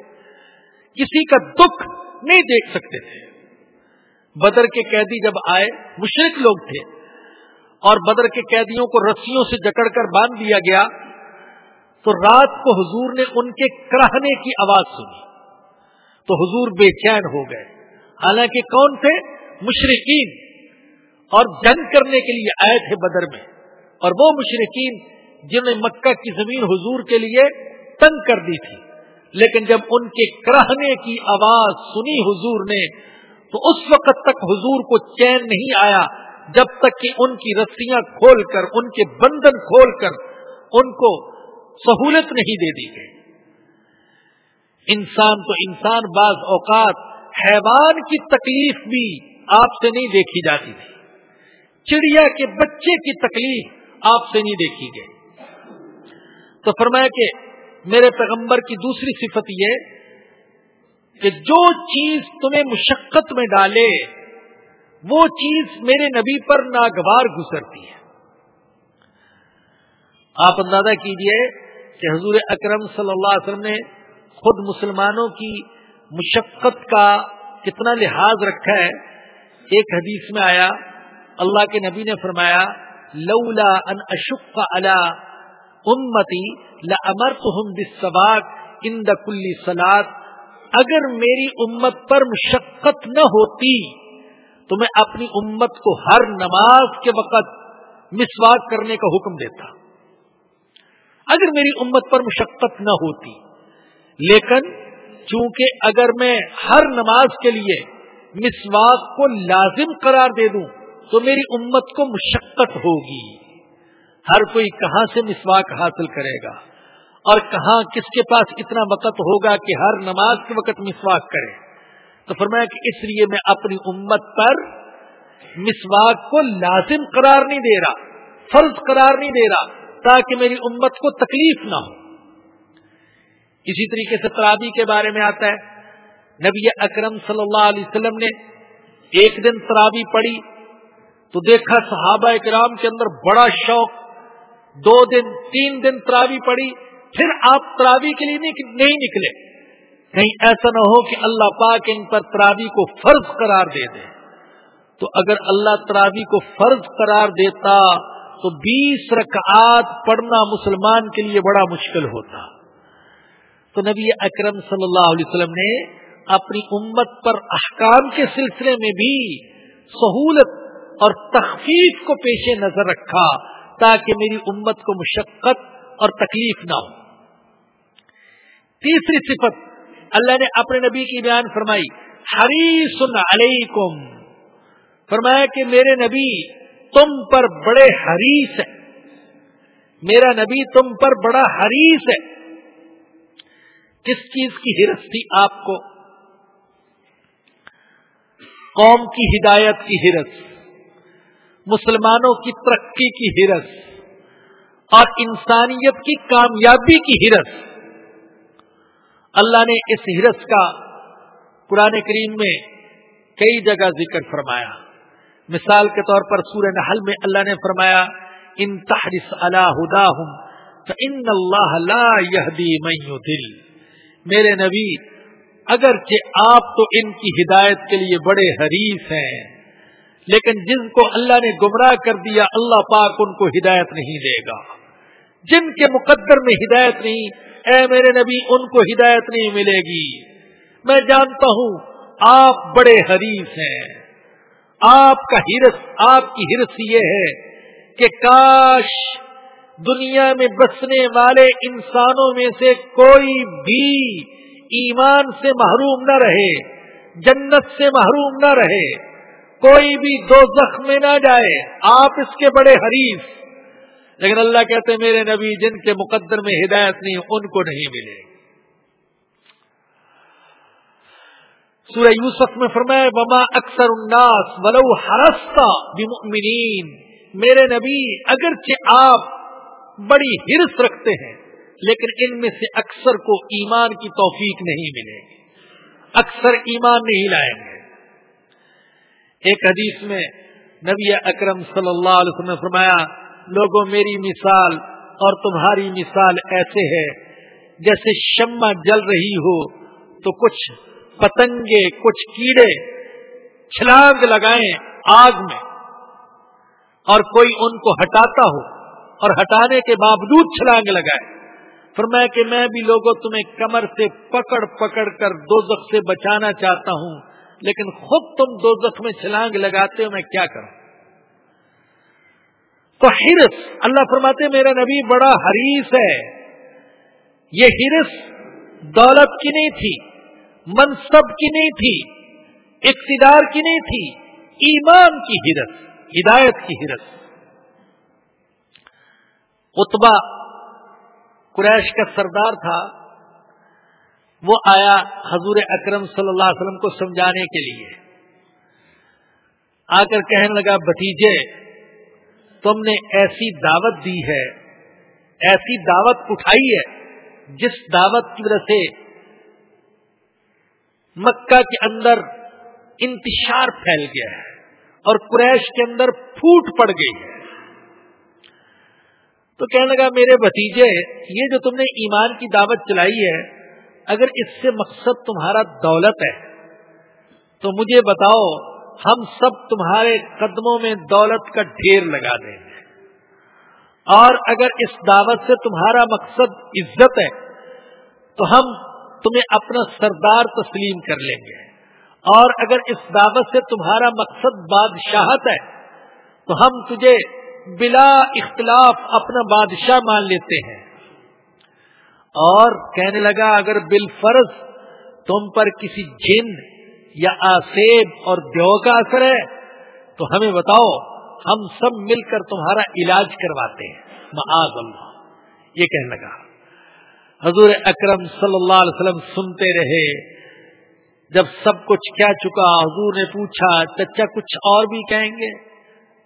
کسی کا دکھ نہیں دیکھ سکتے تھے۔ بدر کے قیدی جب آئے، مشرق لوگ تھے، اور بدر کے قیدیوں کو رسیوں سے جکڑ کر باندھ دیا گیا۔ تو رات کو حضور نے ان کے کرہنے کی آواز سنی۔ تو حضور بے چین ہو گئے۔ حالانکہ کون تھے؟ مشرقین۔ اور جنگ کرنے کے لیے آئے تھے بدر میں۔ اور وہ مشرقین جنہیں مکہ کی زمین حضور کے لیے تنگ کر دی تھی۔ لیکن جب ان کے کرہنے کی آواز سنی حضور نے، تو اس وقت تک حضور کو چین نہیں آیا۔ جب تک کہ ان کی رسیاں کھول کر، ان کے بندن کھول کر، ان کو سہولت نہیں دے دی گئی۔ انسان تو انسان بعض اوقات حیوان کی تکلیف بھی آپ سے نہیں دیکھی جاتی تھی۔ چڑیا کے بچے کی تکلیف آپ سے نہیں دیکھی گئی۔ تو فرمایا کہ میرے پیغمبر کی دوسری صفت یہ کہ جو چیز تمہیں مشقت میں ڈالے، وہ چیز میرے نبی پر ناگوار گزرتی ہے۔ آپ اندازہ کیجیے کہ حضور اکرم صلی اللہ علیہ وسلم نے خود مسلمانوں کی مشقت کا کتنا لحاظ رکھا ہے۔ ایک حدیث میں آیا، اللہ کے نبی نے فرمایا، لولا ان اشق علی امتی لمرتهم بالسواق عند كل صلاه اگر میری امت پر مشقت نہ ہوتی، تو میں اپنی امت کو ہر نماز کے وقت مسواک کرنے کا حکم دیتا۔ اگر میری امت پر مشقت نہ ہوتی، لیکن چونکہ اگر میں ہر نماز کے لیے مسواک کو لازم قرار دے دوں، تو میری امت کو مشقت ہوگی۔ ہر کوئی کہاں سے مسواک حاصل کرے گا؟ اور کہاں کس کے پاس اتنا وقت ہوگا کہ ہر نماز کے وقت مسواک کرے؟ تو فرمایا کہ اس لیے میں اپنی امت پر مسواک کو لازم قرار نہیں دے رہا، فرض قرار نہیں دے رہا۔ تاکہ میری امت کو تکلیف نہ ہو۔ اسی طریقے سے ترابی کے بارے میں آتا ہے۔ نبی اکرم صلی اللہ علیہ وسلم نے ایک دن ترابی پڑی تو دیکھا صحابہ اکرام کے اندر بڑا شوق۔ دو دن، تین دن تراوی پڑی پھر آپ تراوی کے لیے نہیں نکلے۔ کہیں ایسا نہ ہو کہ اللہ پاک ان پر تراوی کو فرض قرار دے دے۔ تو اگر اللہ تراوی کو فرض قرار دیتا تو بیس رکعات پڑھنا مسلمان کے لیے بڑا مشکل ہوتا۔ تو نبی اکرم صلی اللہ علیہ وسلم نے اپنی امت پر احکام کے سلسلے میں بھی سہولت اور تخفیف کو پیش نظر رکھا تاکہ میری امت کو مشقت اور تکلیف نہ ہو۔ تیسری صفت، اللہ نے اپنے نبی کی بیان فرمائی حریص علیکم۔ فرمایا کہ میرے نبی تم پر بڑے حریص ہے میرا نبی تم پر بڑا حریص ہے۔ کس چیز کی ہرس تھی آپ کو؟ قوم کی ہدایت کی ہرس، مسلمانوں کی ترقی کی ہرس، اور انسانیت کی کامیابی کی ہرس۔ اللہ نے اس ہرس کا قرآن کریم میں کئی جگہ ذکر فرمایا۔ مثال کے طور پر سورہ نحل میں اللہ نے فرمایا، ان تحرس اللہ ہدا ہوں اللہ لا من دل میرے نبی، اگرچہ آپ تو ان کی ہدایت کے لیے بڑے حریف ہیں، لیکن جن کو اللہ نے گمراہ کر دیا، اللہ پاک ان کو ہدایت نہیں دے گا۔ جن کے مقدر میں ہدایت نہیں، اے میرے نبی، ان کو ہدایت نہیں ملے گی۔ میں جانتا ہوں، آپ بڑے حریف ہیں۔ آپ کا ہرس آپ کی ہرس یہ ہے کہ کاش دنیا میں بسنے والے انسانوں میں سے کوئی بھی ایمان سے محروم نہ رہے، جنت سے محروم نہ رہے، کوئی بھی دو زخم میں نہ جائے، آپ اس کے بڑے حریف۔ لیکن اللہ کہتے ہیں، میرے نبی، جن کے مقدر میں ہدایت نہیں، ان کو نہیں ملے۔ سورہ یوسف میں فرمائے بما اکثر الناس ولو ہرستا بمؤمنین میرے نبی، اگرچہ آپ بڑی ہرس رکھتے ہیں، لیکن ان میں سے اکثر کو ایمان کی توفیق نہیں ملے۔ گی اکثر ایمان نہیں لائیں گے ایک حدیث میں نبی اکرم صلی اللہ علیہ وسلم نے فرمایا، لوگوں، میری مثال اور تمہاری مثال ایسے ہے، جیسے شمع جل رہی ہو تو کچھ پتنگے، کچھ کیڑے چھلانگ لگائیں آگ میں اور کوئی ان کو ہٹاتا ہو اور ہٹانے کے باوجود چھلانگ لگائے۔ فرمایا کہ میں بھی لوگوں تمہیں کمر سے پکڑ پکڑ کر دو سے بچانا چاہتا ہوں، لیکن خود تم دو میں چھلانگ لگاتے ہو، میں کیا کروں؟ تو ہرس اللہ فرماتے میرا نبی بڑا حریص ہے۔ یہ ہرس دولت کی نہیں تھی۔ منصب کی نہیں تھی، اقتدار کی نہیں تھی، ایمان کی ہرس ہدایت کی ہرس اتبا قریش کا سردار تھا، وہ آیا حضور اکرم صلی اللہ علیہ وسلم کو سمجھانے کے لیے۔ آ کر کہنے لگا بتیجے تم نے ایسی دعوت دی ہے، ایسی دعوت اٹھائی ہے، جس دعوت کی وجہ سے مکہ کے اندر انتشار پھیل گیا ہے اور قریش کے اندر پھوٹ پڑ گئی ہے۔ تو کہنے لگا، میرے بھتیجے، یہ جو تم نے ایمان کی دعوت چلائی ہے، اگر اس سے مقصد تمہارا دولت ہے، تو مجھے بتاؤ، ہم سب تمہارے قدموں میں دولت کا ڈھیر لگا دیں گے۔ اور اگر اس دعوت سے تمہارا مقصد عزت ہے، تو ہم تمہیں اپنا سردار تسلیم کر لیں گے۔ اور اگر اس دعوت سے تمہارا مقصد بادشاہت ہے، تو ہم تجھے بلا اختلاف اپنا بادشاہ مان لیتے ہیں۔ اور کہنے لگا، اگر بال فرض تم پر کسی جن یا آسیب اور دیو کا اثر ہے، تو ہمیں بتاؤ، ہم سب مل کر تمہارا علاج کرواتے ہیں۔ معاذ اللہ۔ یہ کہنے لگا۔ حضور اکرم صلی اللہ علیہ وسلم سنتے رہے۔ جب سب کچھ کہہ چکا، حضور نے پوچھا چچا کچھ اور بھی کہیں گے؟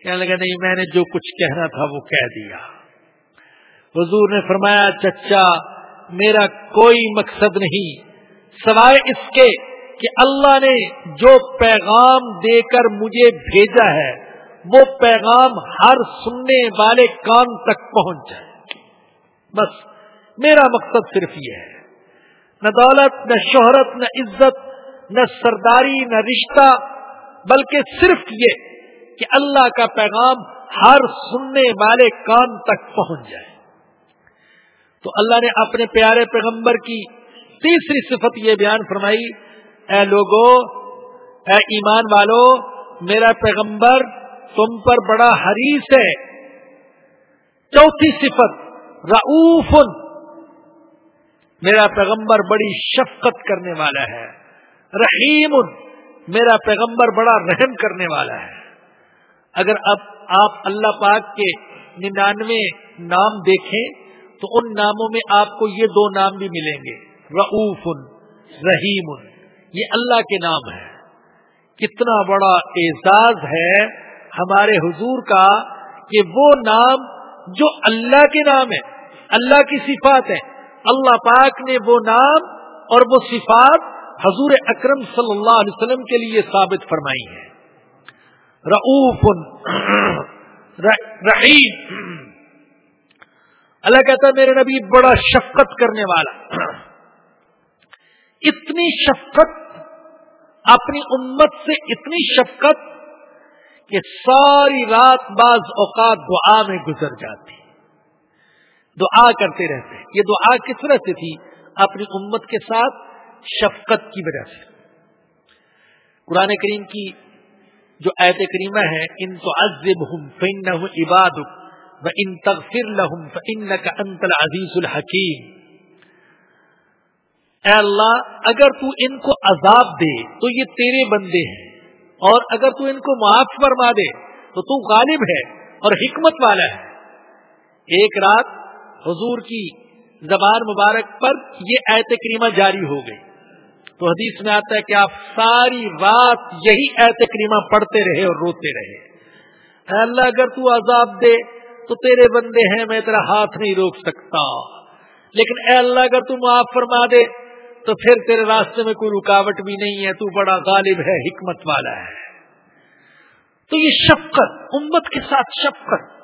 کہنے لگا، نہیں، میں نے جو کچھ کہنا تھا وہ کہہ دیا۔ حضور نے فرمایا، چچا، میرا کوئی مقصد نہیں، سوائے اس کے کہ اللہ نے جو پیغام دے کر مجھے بھیجا ہے، وہ پیغام ہر سننے والے کام تک پہنچ جائے۔ بس میرا مقصد صرف یہ ہے۔ نہ دولت، نہ شہرت، نہ عزت، نہ سرداری، نہ رشتہ، بلکہ صرف یہ کہ اللہ کا پیغام ہر سننے والے کان تک پہنچ جائے۔ تو اللہ نے اپنے پیارے پیغمبر کی تیسری صفت یہ بیان فرمائی، اے لوگو، اے ایمان والو، میرا پیغمبر تم پر بڑا حریص ہے۔ چوتھی صفت، رعوف میرا پیغمبر بڑی شفقت کرنے والا ہے۔ رحیم میرا پیغمبر بڑا رحم کرنے والا ہے۔ اگر اب آپ اللہ پاک کے ننانوے نام دیکھیں، تو ان ناموں میں آپ کو یہ دو نام بھی ملیں گے۔ رعوف، رحیم، یہ اللہ کے نام ہے۔ کتنا بڑا اعزاز ہے ہمارے حضور کا کہ وہ نام جو اللہ کے نام ہے، اللہ کی صفات ہے اللہ پاک نے وہ نام اور وہ صفات حضور اکرم صلی اللہ علیہ وسلم کے لیے ثابت فرمائی ہے رعوف رحیم۔ اللہ کہتا ہے میرے نبی بڑا شفقت کرنے والا۔ اتنی شفقت، اپنی امت سے اتنی شفقت کہ ساری رات بعض اوقات دعا میں گزر جاتی۔ دعا کرتے رہتے یہ دعا کس طرح سے تھی؟ اپنی امت کے ساتھ شفقت کی وجہ سے۔ قرآن کریم کی جو ایت کریمہ ہے، ان تو عزب ہوں فن عباد ان تغفر لہم فن کا انتل عزیز الحکیم۔ اے اللہ، اگر تو ان کو عذاب دے، تو یہ تیرے بندے ہیں۔ اور اگر تو ان کو معاف فرما دے، تو تو غالب ہے اور حکمت والا ہے۔ ایک رات حضور کی زبان مبارک پر یہ ایت کریمہ جاری ہو گئی۔ تو حدیث میں آتا ہے کہ آپ ساری رات یہی ایت کریمہ پڑھتے رہے اور روتے رہے۔ اے اللہ، اگر تو عذاب دے تو تیرے بندے ہیں، میں تیرا ہاتھ نہیں روک سکتا۔ لیکن اے اللہ، اگر تو معاف فرما دے تو پھر تیرے راستے میں کوئی رکاوٹ بھی نہیں ہے، تو بڑا غالب ہے، حکمت والا ہے۔ تو یہ شفقت، امت کے ساتھ شفقت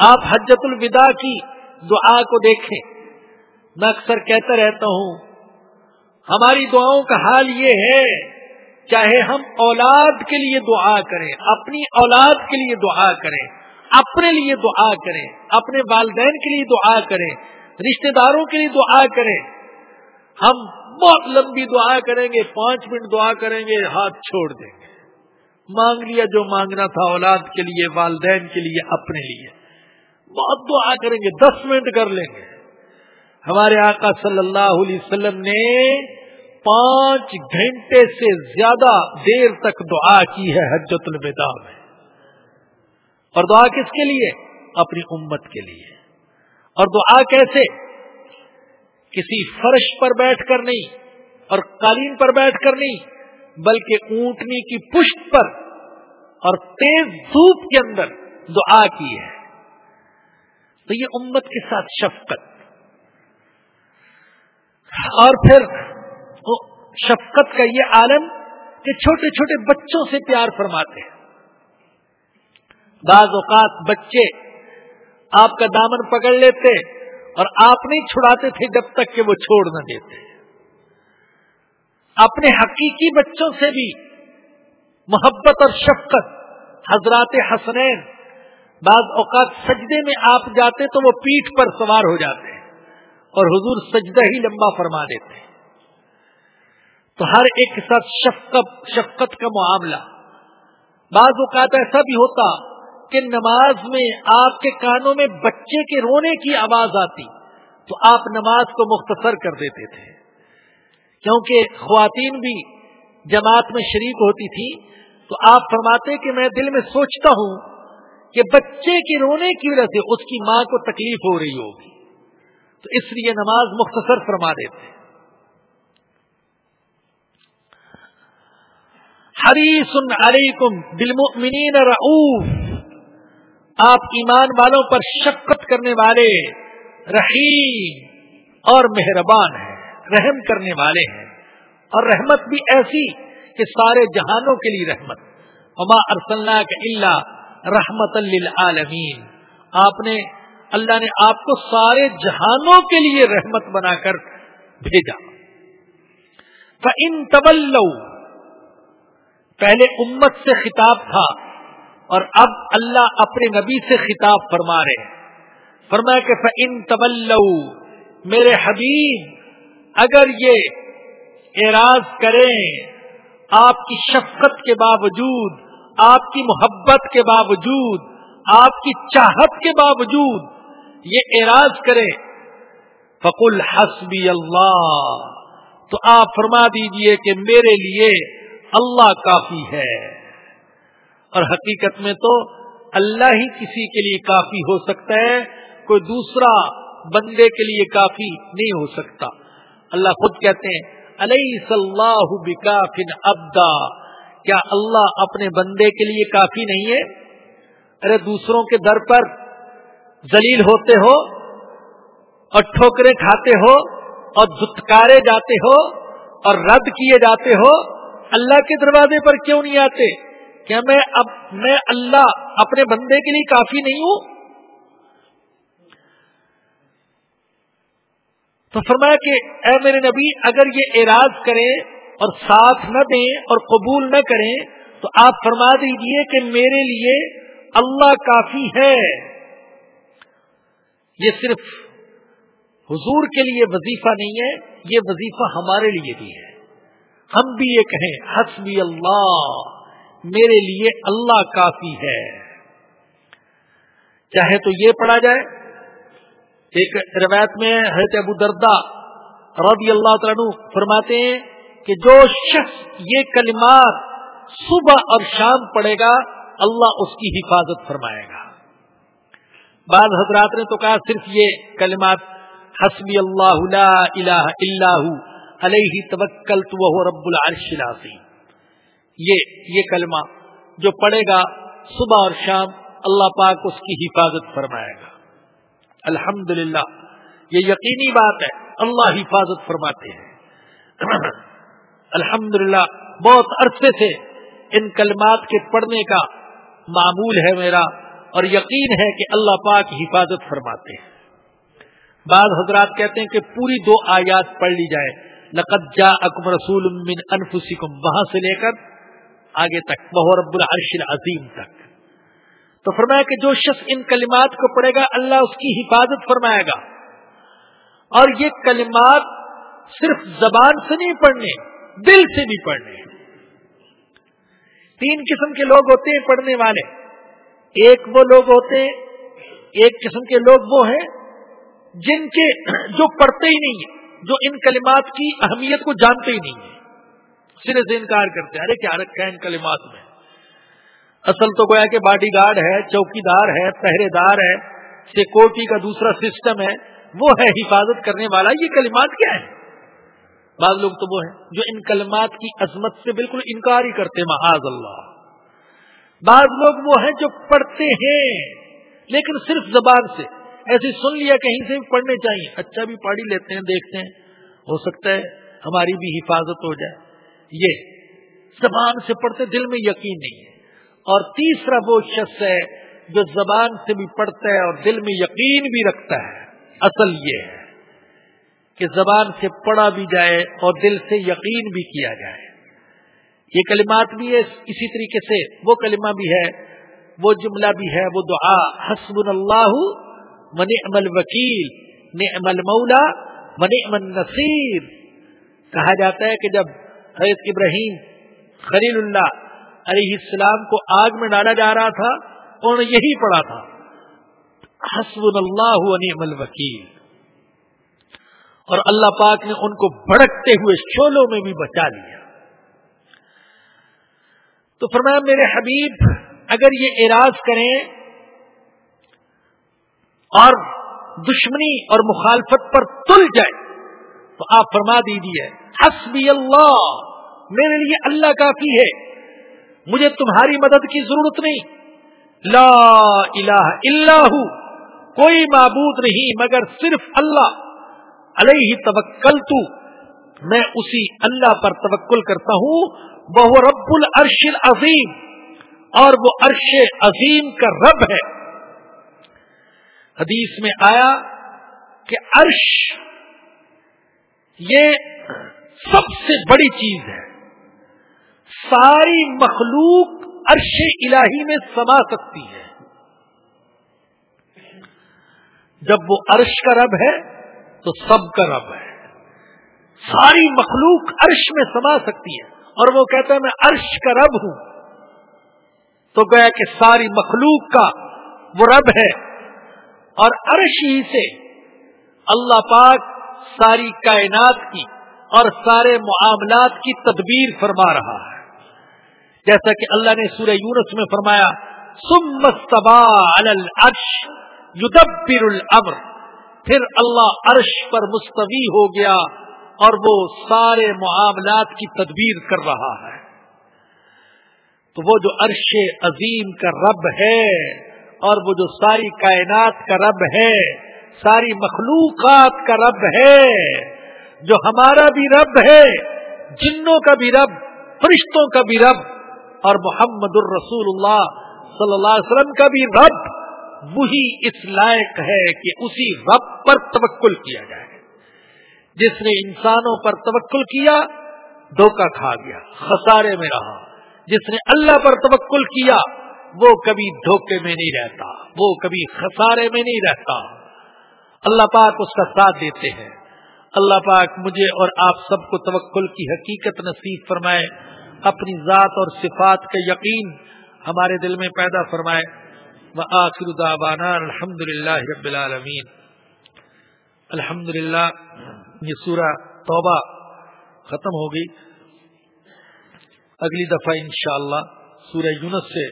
آپ حجت الوداع کی دعا کو دیکھیں۔ میں اکثر کہتا رہتا ہوں، ہماری دعاؤں کا حال یہ ہے، چاہے ہم اولاد کے لیے دعا کریں، اپنی اولاد کے لیے دعا کریں، اپنے لیے دعا کریں، اپنے والدین کے لیے دعا کریں، رشتہ داروں کے لیے دعا کریں۔ ہم بہت لمبی دعا کریں گے، پانچ منٹ دعا کریں گے، ہاتھ چھوڑ دیں گے۔ مانگ لیا جو مانگنا تھا اولاد کے لیے، والدین کے لیے، اپنے لیے۔ بہت دعا کریں گے، دس منٹ کر لیں گے۔ ہمارے آقا صلی اللہ علیہ وسلم نے پانچ گھنٹے سے زیادہ دیر تک دعا کی ہے حجت الوداع میں۔ اور دعا کس کے لیے؟ اپنی امت کے لیے۔ اور دعا کیسے؟ کسی فرش پر بیٹھ کر نہیں اور قالین پر بیٹھ کر نہیں، بلکہ اونٹنی کی پشت پر اور تیز دھوپ کے اندر دعا کی ہے۔ تو یہ امت کے ساتھ شفقت۔ اور پھر شفقت کا یہ عالم کہ چھوٹے چھوٹے بچوں سے پیار فرماتے ہیں۔ بعض اوقات بچے آپ کا دامن پکڑ لیتے اور آپ نہیں چھڑاتے تھے جب تک کہ وہ چھوڑ نہ دیتے۔ اپنے حقیقی بچوں سے بھی محبت اور شفقت حضرات حسنین بعض اوقات سجدے میں آپ جاتے تو وہ پیٹھ پر سوار ہو جاتے اور حضور سجدہ ہی لمبا فرما دیتے تو ہر ایک کے ساتھ شفقت شفقت کا معاملہ۔ بعض اوقات ایسا بھی ہوتا کہ نماز میں آپ کے کانوں میں بچے کے رونے کی آواز آتی تو آپ نماز کو مختصر کر دیتے تھے۔ کیونکہ خواتین بھی جماعت میں شریک ہوتی تھی تو آپ فرماتے کہ میں دل میں سوچتا ہوں کہ بچے کے رونے کی وجہ سے اس کی ماں کو تکلیف ہو رہی ہوگی۔ تو اس لیے نماز مختصر فرما دیتے حریص علیکم بالمؤمنین رعوف آپ ایمان والوں پر شفقت کرنے والے، رحیم اور مہربان ہیں، رحم کرنے والے ہیں۔ اور رحمت بھی ایسی کہ سارے جہانوں کے لیے رحمت۔ اما ارسلنا کے اللہ رحمت للعالمین۔ آپ نے اللہ نے آپ کو سارے جہانوں کے لیے رحمت بنا کر بھیجا۔ ان طبل پہلے امت سے خطاب تھا اور اب اللہ اپنے نبی سے خطاب فرما رہے فرما کہ ان طبل میرے حبیب، اگر یہ اعراض کریں، آپ کی شفقت کے باوجود آپ کی محبت کے باوجود، آپ کی چاہت کے باوجود یہ اعراض کریں فقل حسبی اللہ تو آپ فرما دیجیے کہ میرے لیے اللہ کافی ہے۔ اور حقیقت میں تو اللہ ہی کسی کے لیے کافی ہو سکتا ہے، کوئی دوسرا بندے کے لیے کافی نہیں ہو سکتا۔ اللہ خود کہتے ہیں علیہ صلاح بکافن ابدا کیا اللہ اپنے بندے کے لیے کافی نہیں ہے؟ ارے دوسروں کے در پر ذلیل ہوتے ہو، اور ٹھوکرے کھاتے ہو، اور دھتکارے جاتے ہو، اور رد کیے جاتے ہو، اللہ کے دروازے پر کیوں نہیں آتے؟ کیا میں اب میں اللہ اپنے بندے کے لیے کافی نہیں ہوں؟ تو فرمایا کہ اے میرے نبی، اگر یہ اعراض کریں اور ساتھ نہ دیں اور قبول نہ کریں، تو آپ فرما دیجیے کہ میرے لیے اللہ کافی ہے۔ یہ صرف حضور کے لیے وظیفہ نہیں ہے، یہ وظیفہ ہمارے لیے بھی ہے۔ ہم بھی یہ کہیں، حسبی اللہ، میرے لیے اللہ کافی ہے۔ چاہے تو یہ پڑھا جائے، ایک روایت میں حضرت ابو دردا رضی اللہ تعالیٰ فرماتے ہیں کہ جو شخص یہ کلمات صبح اور شام پڑھے گا، اللہ اس کی حفاظت فرمائے گا۔ بعض حضرات نے تو کہا، صرف یہ کلمات، حسبی اللہ لا الہ الا علیہ توکل تو رب العرش العظیم۔ یہ یہ کلمہ جو پڑھے گا صبح اور شام، اللہ پاک اس کی حفاظت فرمائے گا۔ الحمد یہ یقینی بات ہے، اللہ حفاظت فرماتے ہیں۔ الحمد بہت عرصے سے ان کلمات کے پڑھنے کا معمول ہے میرا اور یقین ہے کہ اللہ پاک حفاظت فرماتے ہیں۔ بعض حضرات کہتے ہیں کہ پوری دو آیات پڑھ لی جائے۔ لقد جا اکم رسول من انفسکم، وہاں سے لے کر آگے تک بہ رب العرش العظیم تک۔ تو فرمایا کہ جو شخص ان کلمات کو پڑھے گا، اللہ اس کی حفاظت فرمائے گا۔ اور یہ کلمات صرف زبان سے نہیں پڑھنے دل سے بھی پڑھنے تین قسم کے لوگ ہوتے ہیں پڑھنے والے۔ ایک وہ لوگ ہوتے ہیں، ایک قسم کے لوگ وہ ہیں جن کے جو پڑھتے ہی نہیں ہیں، جو ان کلمات کی اہمیت کو جانتے ہی نہیں ہیں۔ سرے سے انکار کرتے ہیں، ارے کیا رکھا ہے ان کلمات میں؟ اصل تو گویا کہ باڈی گارڈ ہے چوکی دار ہے پہرے دار ہے، سیکورٹی کا دوسرا سسٹم ہے، وہ ہے حفاظت کرنے والا۔ یہ کلمات کیا ہے بعض لوگ تو وہ ہیں جو ان کلمات کی عظمت سے بالکل انکار ہی کرتے محاذ اللہ۔ بعض لوگ وہ ہیں جو پڑھتے ہیں، لیکن صرف زبان سے۔ ایسے سن لیا کہیں سے بھی پڑھنے چاہیے۔ اچھا بھی پڑھ ہی لیتے ہیں، دیکھتے ہیں۔ ہو سکتا ہے ہماری بھی حفاظت ہو جائے۔ یہ زبان سے پڑھتے دل میں یقین نہیں ہے۔ اور تیسرا وہ شخص ہے جو زبان سے بھی پڑھتا ہے اور دل میں یقین بھی رکھتا ہے۔ اصل یہ ہے۔ کہ زبان سے پڑھا بھی جائے اور دل سے یقین بھی کیا جائے۔ یہ کلمات بھی ہے اسی طریقے سے وہ کلمہ بھی ہے، وہ جملہ بھی ہے، وہ دعا حسب اللہ من امل وکیل نعم المولا من امن نصیر کہا جاتا ہے کہ جب حضرت ابراہیم خلیل اللہ علیہ السلام کو آگ میں ڈالا جا رہا تھا، انہوں نے یہی پڑھا تھا حسب اللہ نعم الوکیل۔ اور اللہ پاک نے ان کو بھڑکتے ہوئے شولوں میں بھی بچا لیا۔ تو فرمایا، میرے حبیب، اگر یہ اعراض کریں اور دشمنی اور مخالفت پر تل جائے تو آپ فرما دیجیے حسبی اللہ، میرے لیے اللہ کافی ہے، مجھے تمہاری مدد کی ضرورت نہیں۔ لا الہ الا ہوں کوئی معبود نہیں مگر صرف اللہ۔ علیہ توکل تو میں اسی اللہ پر توکل کرتا ہوں وہ رب العرش العظیم، اور وہ عرش عظیم کا رب ہے۔ حدیث میں آیا کہ عرش یہ سب سے بڑی چیز ہے۔ ساری مخلوق عرش الہی میں سما سکتی ہے۔ جب وہ عرش کا رب ہے تو سب کا رب ہے۔ ساری مخلوق عرش میں سما سکتی ہے۔ اور وہ کہتا ہے، میں عرش کا رب ہوں۔ تو گیا کہ ساری مخلوق کا وہ رب ہے۔ اور عرش ہی سے اللہ پاک ساری کائنات کی اور سارے معاملات کی تدبیر فرما رہا ہے۔ جیسا کہ اللہ نے سورہ یونس میں فرمایا سم العرش یدبر الامر۔ پھر اللہ عرش پر مستوی ہو گیا اور وہ سارے معاملات کی تدبیر کر رہا ہے۔ تو وہ جو عرش عظیم کا رب ہے اور وہ جو ساری کائنات کا رب ہے، ساری مخلوقات کا رب ہے، جو ہمارا بھی رب ہے، جنوں کا بھی رب، فرشتوں کا بھی رب اور محمد الرسول اللہ صلی اللہ علیہ وسلم کا بھی رب۔ وہی اس لائق ہے کہ اسی رب پر توکل کیا جائے۔ جس نے انسانوں پر توکل کیا، دھوکہ کھا گیا، خسارے میں رہا۔ جس نے اللہ پر توکل کیا، وہ کبھی دھوکے میں نہیں رہتا، وہ کبھی خسارے میں نہیں رہتا۔ اللہ پاک اس کا ساتھ دیتے ہیں۔ اللہ پاک مجھے اور آپ سب کو توکل کی حقیقت نصیب فرمائے، اپنی ذات اور صفات کا یقین ہمارے دل میں پیدا فرمائے۔ وآخر دعوانا الحمد للہ رب العالمین. الحمد للہ یہ سورہ توبہ ختم ہو گئی. اگلی دفعہ انشاءاللہ سورہ یونس سے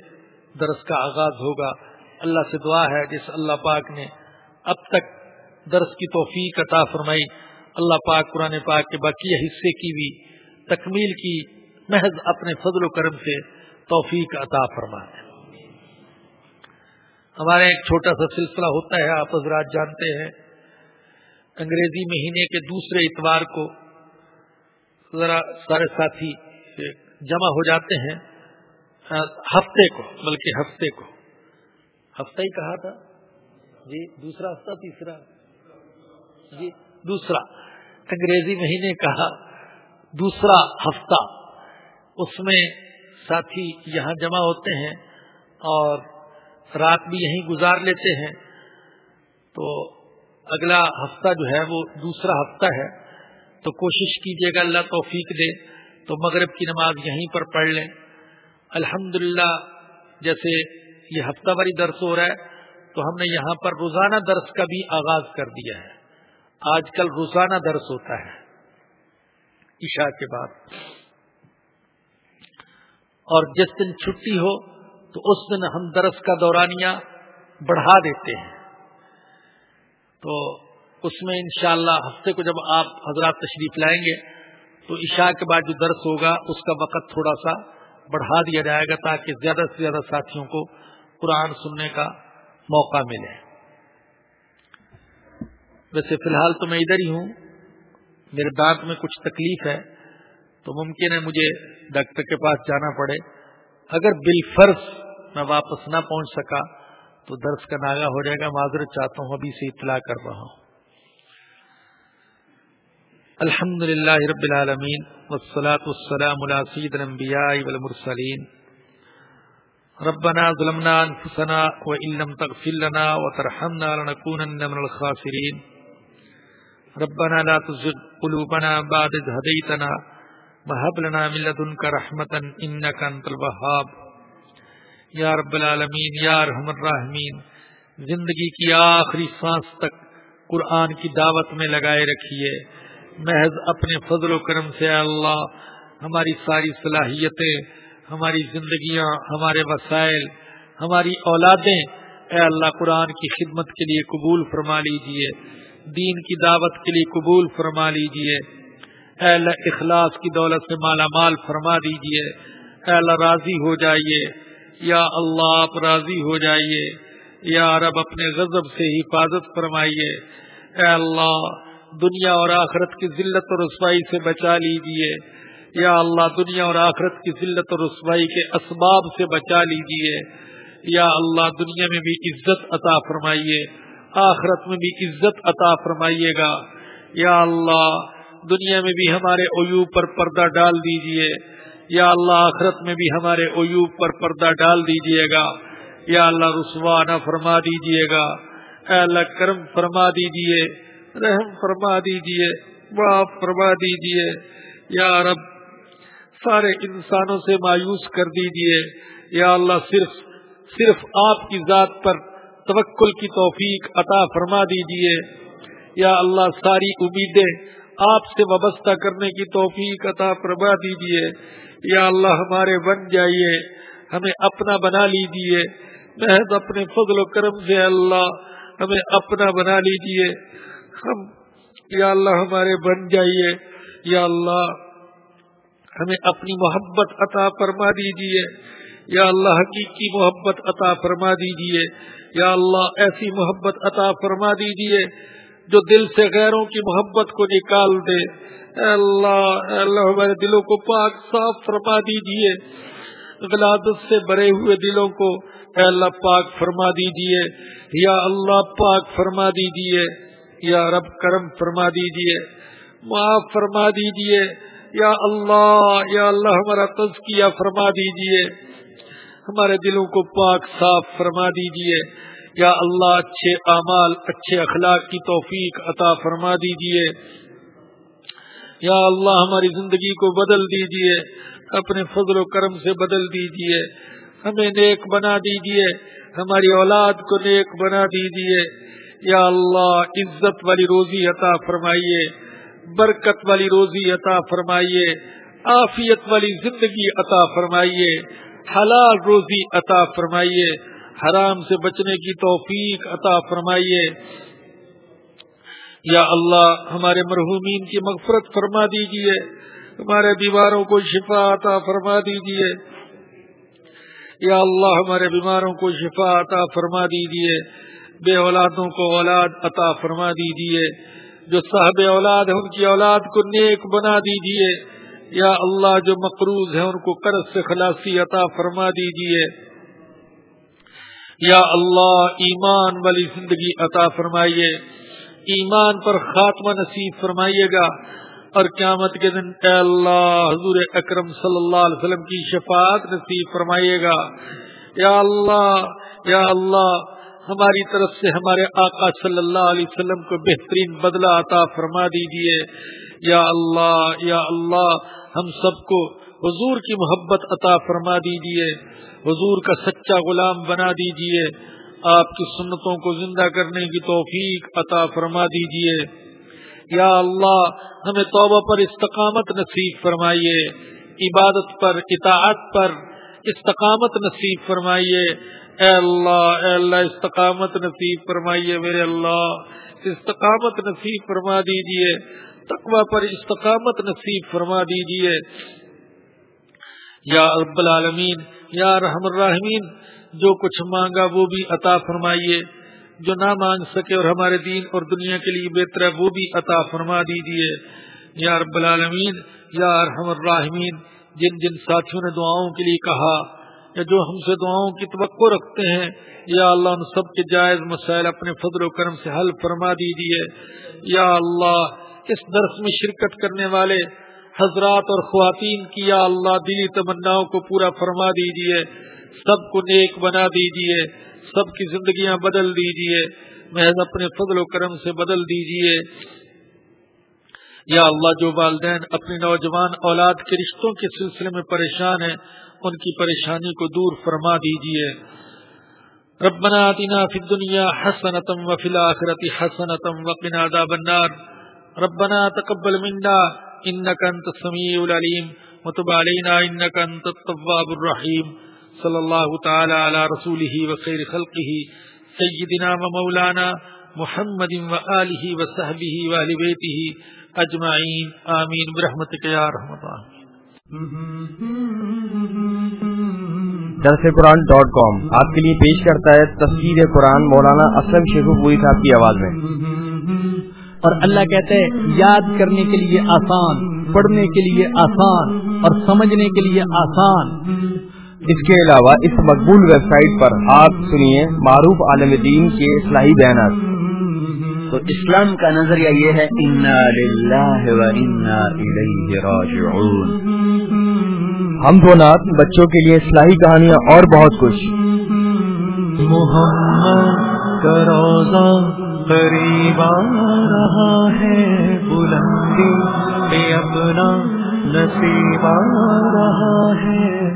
درس کا آغاز ہوگا. اللہ سے دعا ہے جس اللہ پاک نے اب تک درس کی توفیق عطا فرمائی. اللہ پاک قرآن پاک کے باقی حصے کی بھی تکمیل کی محض اپنے فضل و کرم سے توفیق عطا فرمائے. ہمارے ایک چھوٹا سا سلسلہ ہوتا ہے، آپ حضرات جانتے ہیں۔ انگریزی مہینے کے دوسرے اتوار کو ذرا سارے ساتھی جمع ہو جاتے ہیں۔ ہفتے کو، بلکہ ہفتے کو۔ ہفتہ ہی کہا تھا۔ جی دوسرا ہفتہ، تیسرا۔ جی دوسرا۔ انگریزی مہینے کہا، دوسرا ہفتہ۔ اس میں ساتھی یہاں جمع ہوتے ہیں اور رات بھی یہیں گزار لیتے ہیں۔ تو اگلا ہفتہ جو ہے وہ دوسرا ہفتہ ہے۔ تو کوشش کیجیے گا اللہ توفیق دے۔ تو مغرب کی نماز یہیں پر پڑھ لیں۔ الحمد جیسے یہ ہفتہ باری درس ہو رہا ہے، تو ہم نے یہاں پر روزانہ درس کا بھی آغاز کر دیا ہے۔ آج کل روزانہ درس ہوتا ہے۔ عشاء کے بعد۔ اور جس دن چھٹی ہو تو اس دن ہم درس کا دورانیہ بڑھا دیتے ہیں۔ تو اس میں انشاءاللہ ہفتے کو جب آپ حضرات تشریف لائیں گے، تو عشاء کے بعد جو درس ہوگا، اس کا وقت تھوڑا سا بڑھا دیا جائے گا تاکہ زیادہ سے زیادہ ساتھیوں کو قرآن سننے کا موقع ملے۔ ویسے فی الحال تو میں ادھر ہی ہوں، میرے دانت میں کچھ تکلیف ہے، تو ممکن ہے مجھے ڈاکٹر کے پاس جانا پڑے۔ اگر بالفرض میں واپس نہ پہنچ سکا تو درس کا ناگا ہو جائے گا۔ معذرت چاہتا ہوں ابھی سے اطلاع کر رہا ہوں۔ الحمد للہ رب العالمین والصلاة والسلام على سید الانبیاء والمرسلین۔ ربنا ظلمنا انفسنا وان لم تغفر لنا وترحمنا لنكونن من الخاسرين ربنا لا تزغ قلوبنا بعد إذ هديتنا وهب لنا من لدنك رحمة إنك أنت الوهاب۔ یا رب العالمین، یا رحم الراحمین، زندگی کی آخری سانس تک قرآن کی دعوت میں لگائے رکھیے۔ محض اپنے فضل و کرم سے اللہ، ہماری ساری صلاحیتیں، ہماری زندگیاں، ہمارے وسائل، ہماری اولادیں، اے اللہ قرآن کی خدمت کے لیے قبول فرما لیجیے، دین کی دعوت کے لیے قبول فرما لیجیے۔ اے اللہ اخلاص کی دولت سے مالا مال فرما دیجیے۔ اے اللہ راضی ہو جائیے۔ یا اللہ آپ راضی ہو جائیے، یا رب اپنے غضب سے حفاظت فرمائیے۔ اے اللہ، دنیا اور آخرت کی ذلت اور رسوائی سے بچا لیجیے۔ یا اللہ، دنیا اور آخرت کی ذلت اور رسوائی کے اسباب سے بچا لیجیے۔ یا اللہ، دنیا میں بھی عزت عطا فرمائیے۔ آخرت میں بھی عزت عطا فرمائیے گا۔ یا اللہ، دنیا میں بھی ہمارے عیوب پر پردہ ڈال دیجیے۔ یا اللہ آخرت میں بھی ہمارے عیوب پر پردہ ڈال دیجیے گا۔ یا اللہ رسوا نہ فرما دیجیے گا۔ اے اللہ کرم فرما دیجیے۔ رحم فرما دیجیے۔ معاف فرما دیجیے۔ یا رب، سارے انسانوں سے مایوس کر دیجیے یا اللہ صرف صرف آپ کی ذات پر توکل کی توفیق عطا فرما دیجیے یا اللہ ساری امیدیں آپ سے وابستہ کرنے کی توفیق عطا فرما دیجیے یا اللہ ہمارے بن جائیے، ہمیں اپنا بنا لیجیے محض اپنے فضل و کرم سے اللہ ہمیں اپنا بنا لیجیے ہم، یا اللہ ہمارے بن جائیے۔ یا اللہ، ہمیں اپنی محبت عطا فرما دیجیے یا اللہ، حقیقی محبت عطا فرما دیجیے یا اللہ، ایسی محبت عطا فرما دیجیے جو دل سے غیروں کی محبت کو نکال دے۔ اللہ اے اللہ ہمارے دلوں کو پاک صاف فرما دیجیے غلادت سے بھرے ہوئے دلوں کو اے اللہ پاک فرما دیجیے یا اللہ پاک فرما دیجیے یا رب کرم فرما دیجیے معاف فرما دیجیے یا اللہ یا اللہ ہمارا تزکیہ فرما دیجیے۔ ہمارے دلوں کو پاک صاف فرما دیجیے۔ یا اللہ اچھے اعمال، اچھے اخلاق کی توفیق عطا فرما دیجیے۔ یا اللہ ہماری زندگی کو بدل دیجیے، اپنے فضل و کرم سے بدل دیجیے، ہمیں نیک بنا دیجیے، ہماری اولاد کو نیک بنا دیجیے۔ یا اللہ عزت والی روزی عطا فرمائیے، برکت والی روزی عطا فرمائیے آفیت والی زندگی عطا فرمائیے، حلال روزی عطا فرمائیے، حرام سے بچنے کی توفیق عطا فرمائیے۔ یا اللہ ہمارے مرحومین کی مغفرت فرما دیجیے، ہمارے بیماروں کو شفا عطا فرما دیجیے۔ یا اللہ ہمارے بیماروں کو شفا عطا فرما دیجیے، بے اولادوں کو اولاد عطا فرما دیجیے۔ جو صاحب اولاد ہیں، ان کی اولاد کو نیک بنا دیجیے۔ یا اللہ جو مقروض ہیں، ان کو قرض سے خلاصی عطا فرما دیجیے۔ یا اللہ ایمان والی زندگی عطا فرمائیے۔ ایمان پر خاتمہ نصیب فرمائیے گا۔ اور قیامت کے دن اے اللہ، حضور اکرم صلی اللہ علیہ وسلم کی شفاعت نصیب فرمائیے گا۔ یا اللہ یا اللہ، ہماری طرف سے ہمارے آقا صلی اللہ علیہ وسلم کو بہترین بدلہ عطا فرما دیجیے یا اللہ یا اللہ، ہم سب کو حضور کی محبت عطا فرما دیجیے حضور کا سچا غلام بنا دیجیے آپ کی سنتوں کو زندہ کرنے کی توفیق عطا فرما دیجیے یا اللہ، ہمیں توبہ پر استقامت نصیب فرمائیے، عبادت پر، اطاعت پر استقامت نصیب فرمائیے۔ اے اللہ اے اللہ، استقامت نصیب فرمائیے میرے اللہ۔ استقامت نصیب فرما دیجیے، تقوی پر استقامت نصیب فرما دیجیے۔ یا رب العالمین، یا رحم الرحمین جو کچھ مانگا وہ بھی عطا فرمائیے۔ جو نہ مانگ سکے اور ہمارے دین اور دنیا کے لیے بہتر ہے، وہ بھی عطا فرما دیجیے یا رب العالمین، یا رحم الراحمین، جن جن ساتھیوں نے دعاؤں کے لیے کہا، یا جو ہم سے دعاؤں کی توقع رکھتے ہیں، یا اللہ ان سب کے جائز مسائل اپنے فضل و کرم سے حل فرما دیجیے یا اللہ، اس درس میں شرکت کرنے والے، حضرات اور خواتین کی یا اللہ دلی تمناؤں کو پورا فرما دیجیے سب کو نیک بنا دیجیے سب کی زندگیاں بدل دیجیے۔ محض اپنے فضل و کرم سے بدل دیجیے۔ یا اللہ، جو والدین اپنی نوجوان اولاد کے رشتوں کے سلسلے میں پریشان ہیں، ان کی پریشانی کو دور فرما دیجیے۔ ربنا آتنا فی الدنیا حسنتم وفی الاخرت حسنتم وقنا عذاب النار۔ ربنا تقبل منا انك انت السميع العليم وتب علينا انك انت التواب الرحيم صلی اللہ تعالی علی رسوله وخیر خلقه سیدنا و مولانا محمد و آلہ و صحبہ و اہل بیتہ اجمعین آمین برحمتک یا رحمت درس قرآن ڈاٹ کام آپ کے لیے پیش کرتا ہے تفسیر قرآن مولانا اسلم شیخ پوری صاحب کی آواز میں۔ اور اللہ کہتے ہیں یاد کرنے کے لیے آسان پڑھنے کے لیے آسان اور سمجھنے کے لیے آسان۔ اس کے علاوہ اس مقبول ویب سائٹ پر آپ سنیے معروف عالم دین کے اصلاحی بیانات۔ تو اسلام کا نظریہ یہ ہے انا للہ و انا الیہ راجعون ہم دو نات بچوں کے لیے اصلاحی کہانیاں اور بہت کچھ۔ محمد کا روزہ قریب آ رہا ہے بلندی اپنا نصیب آ رہا ہے۔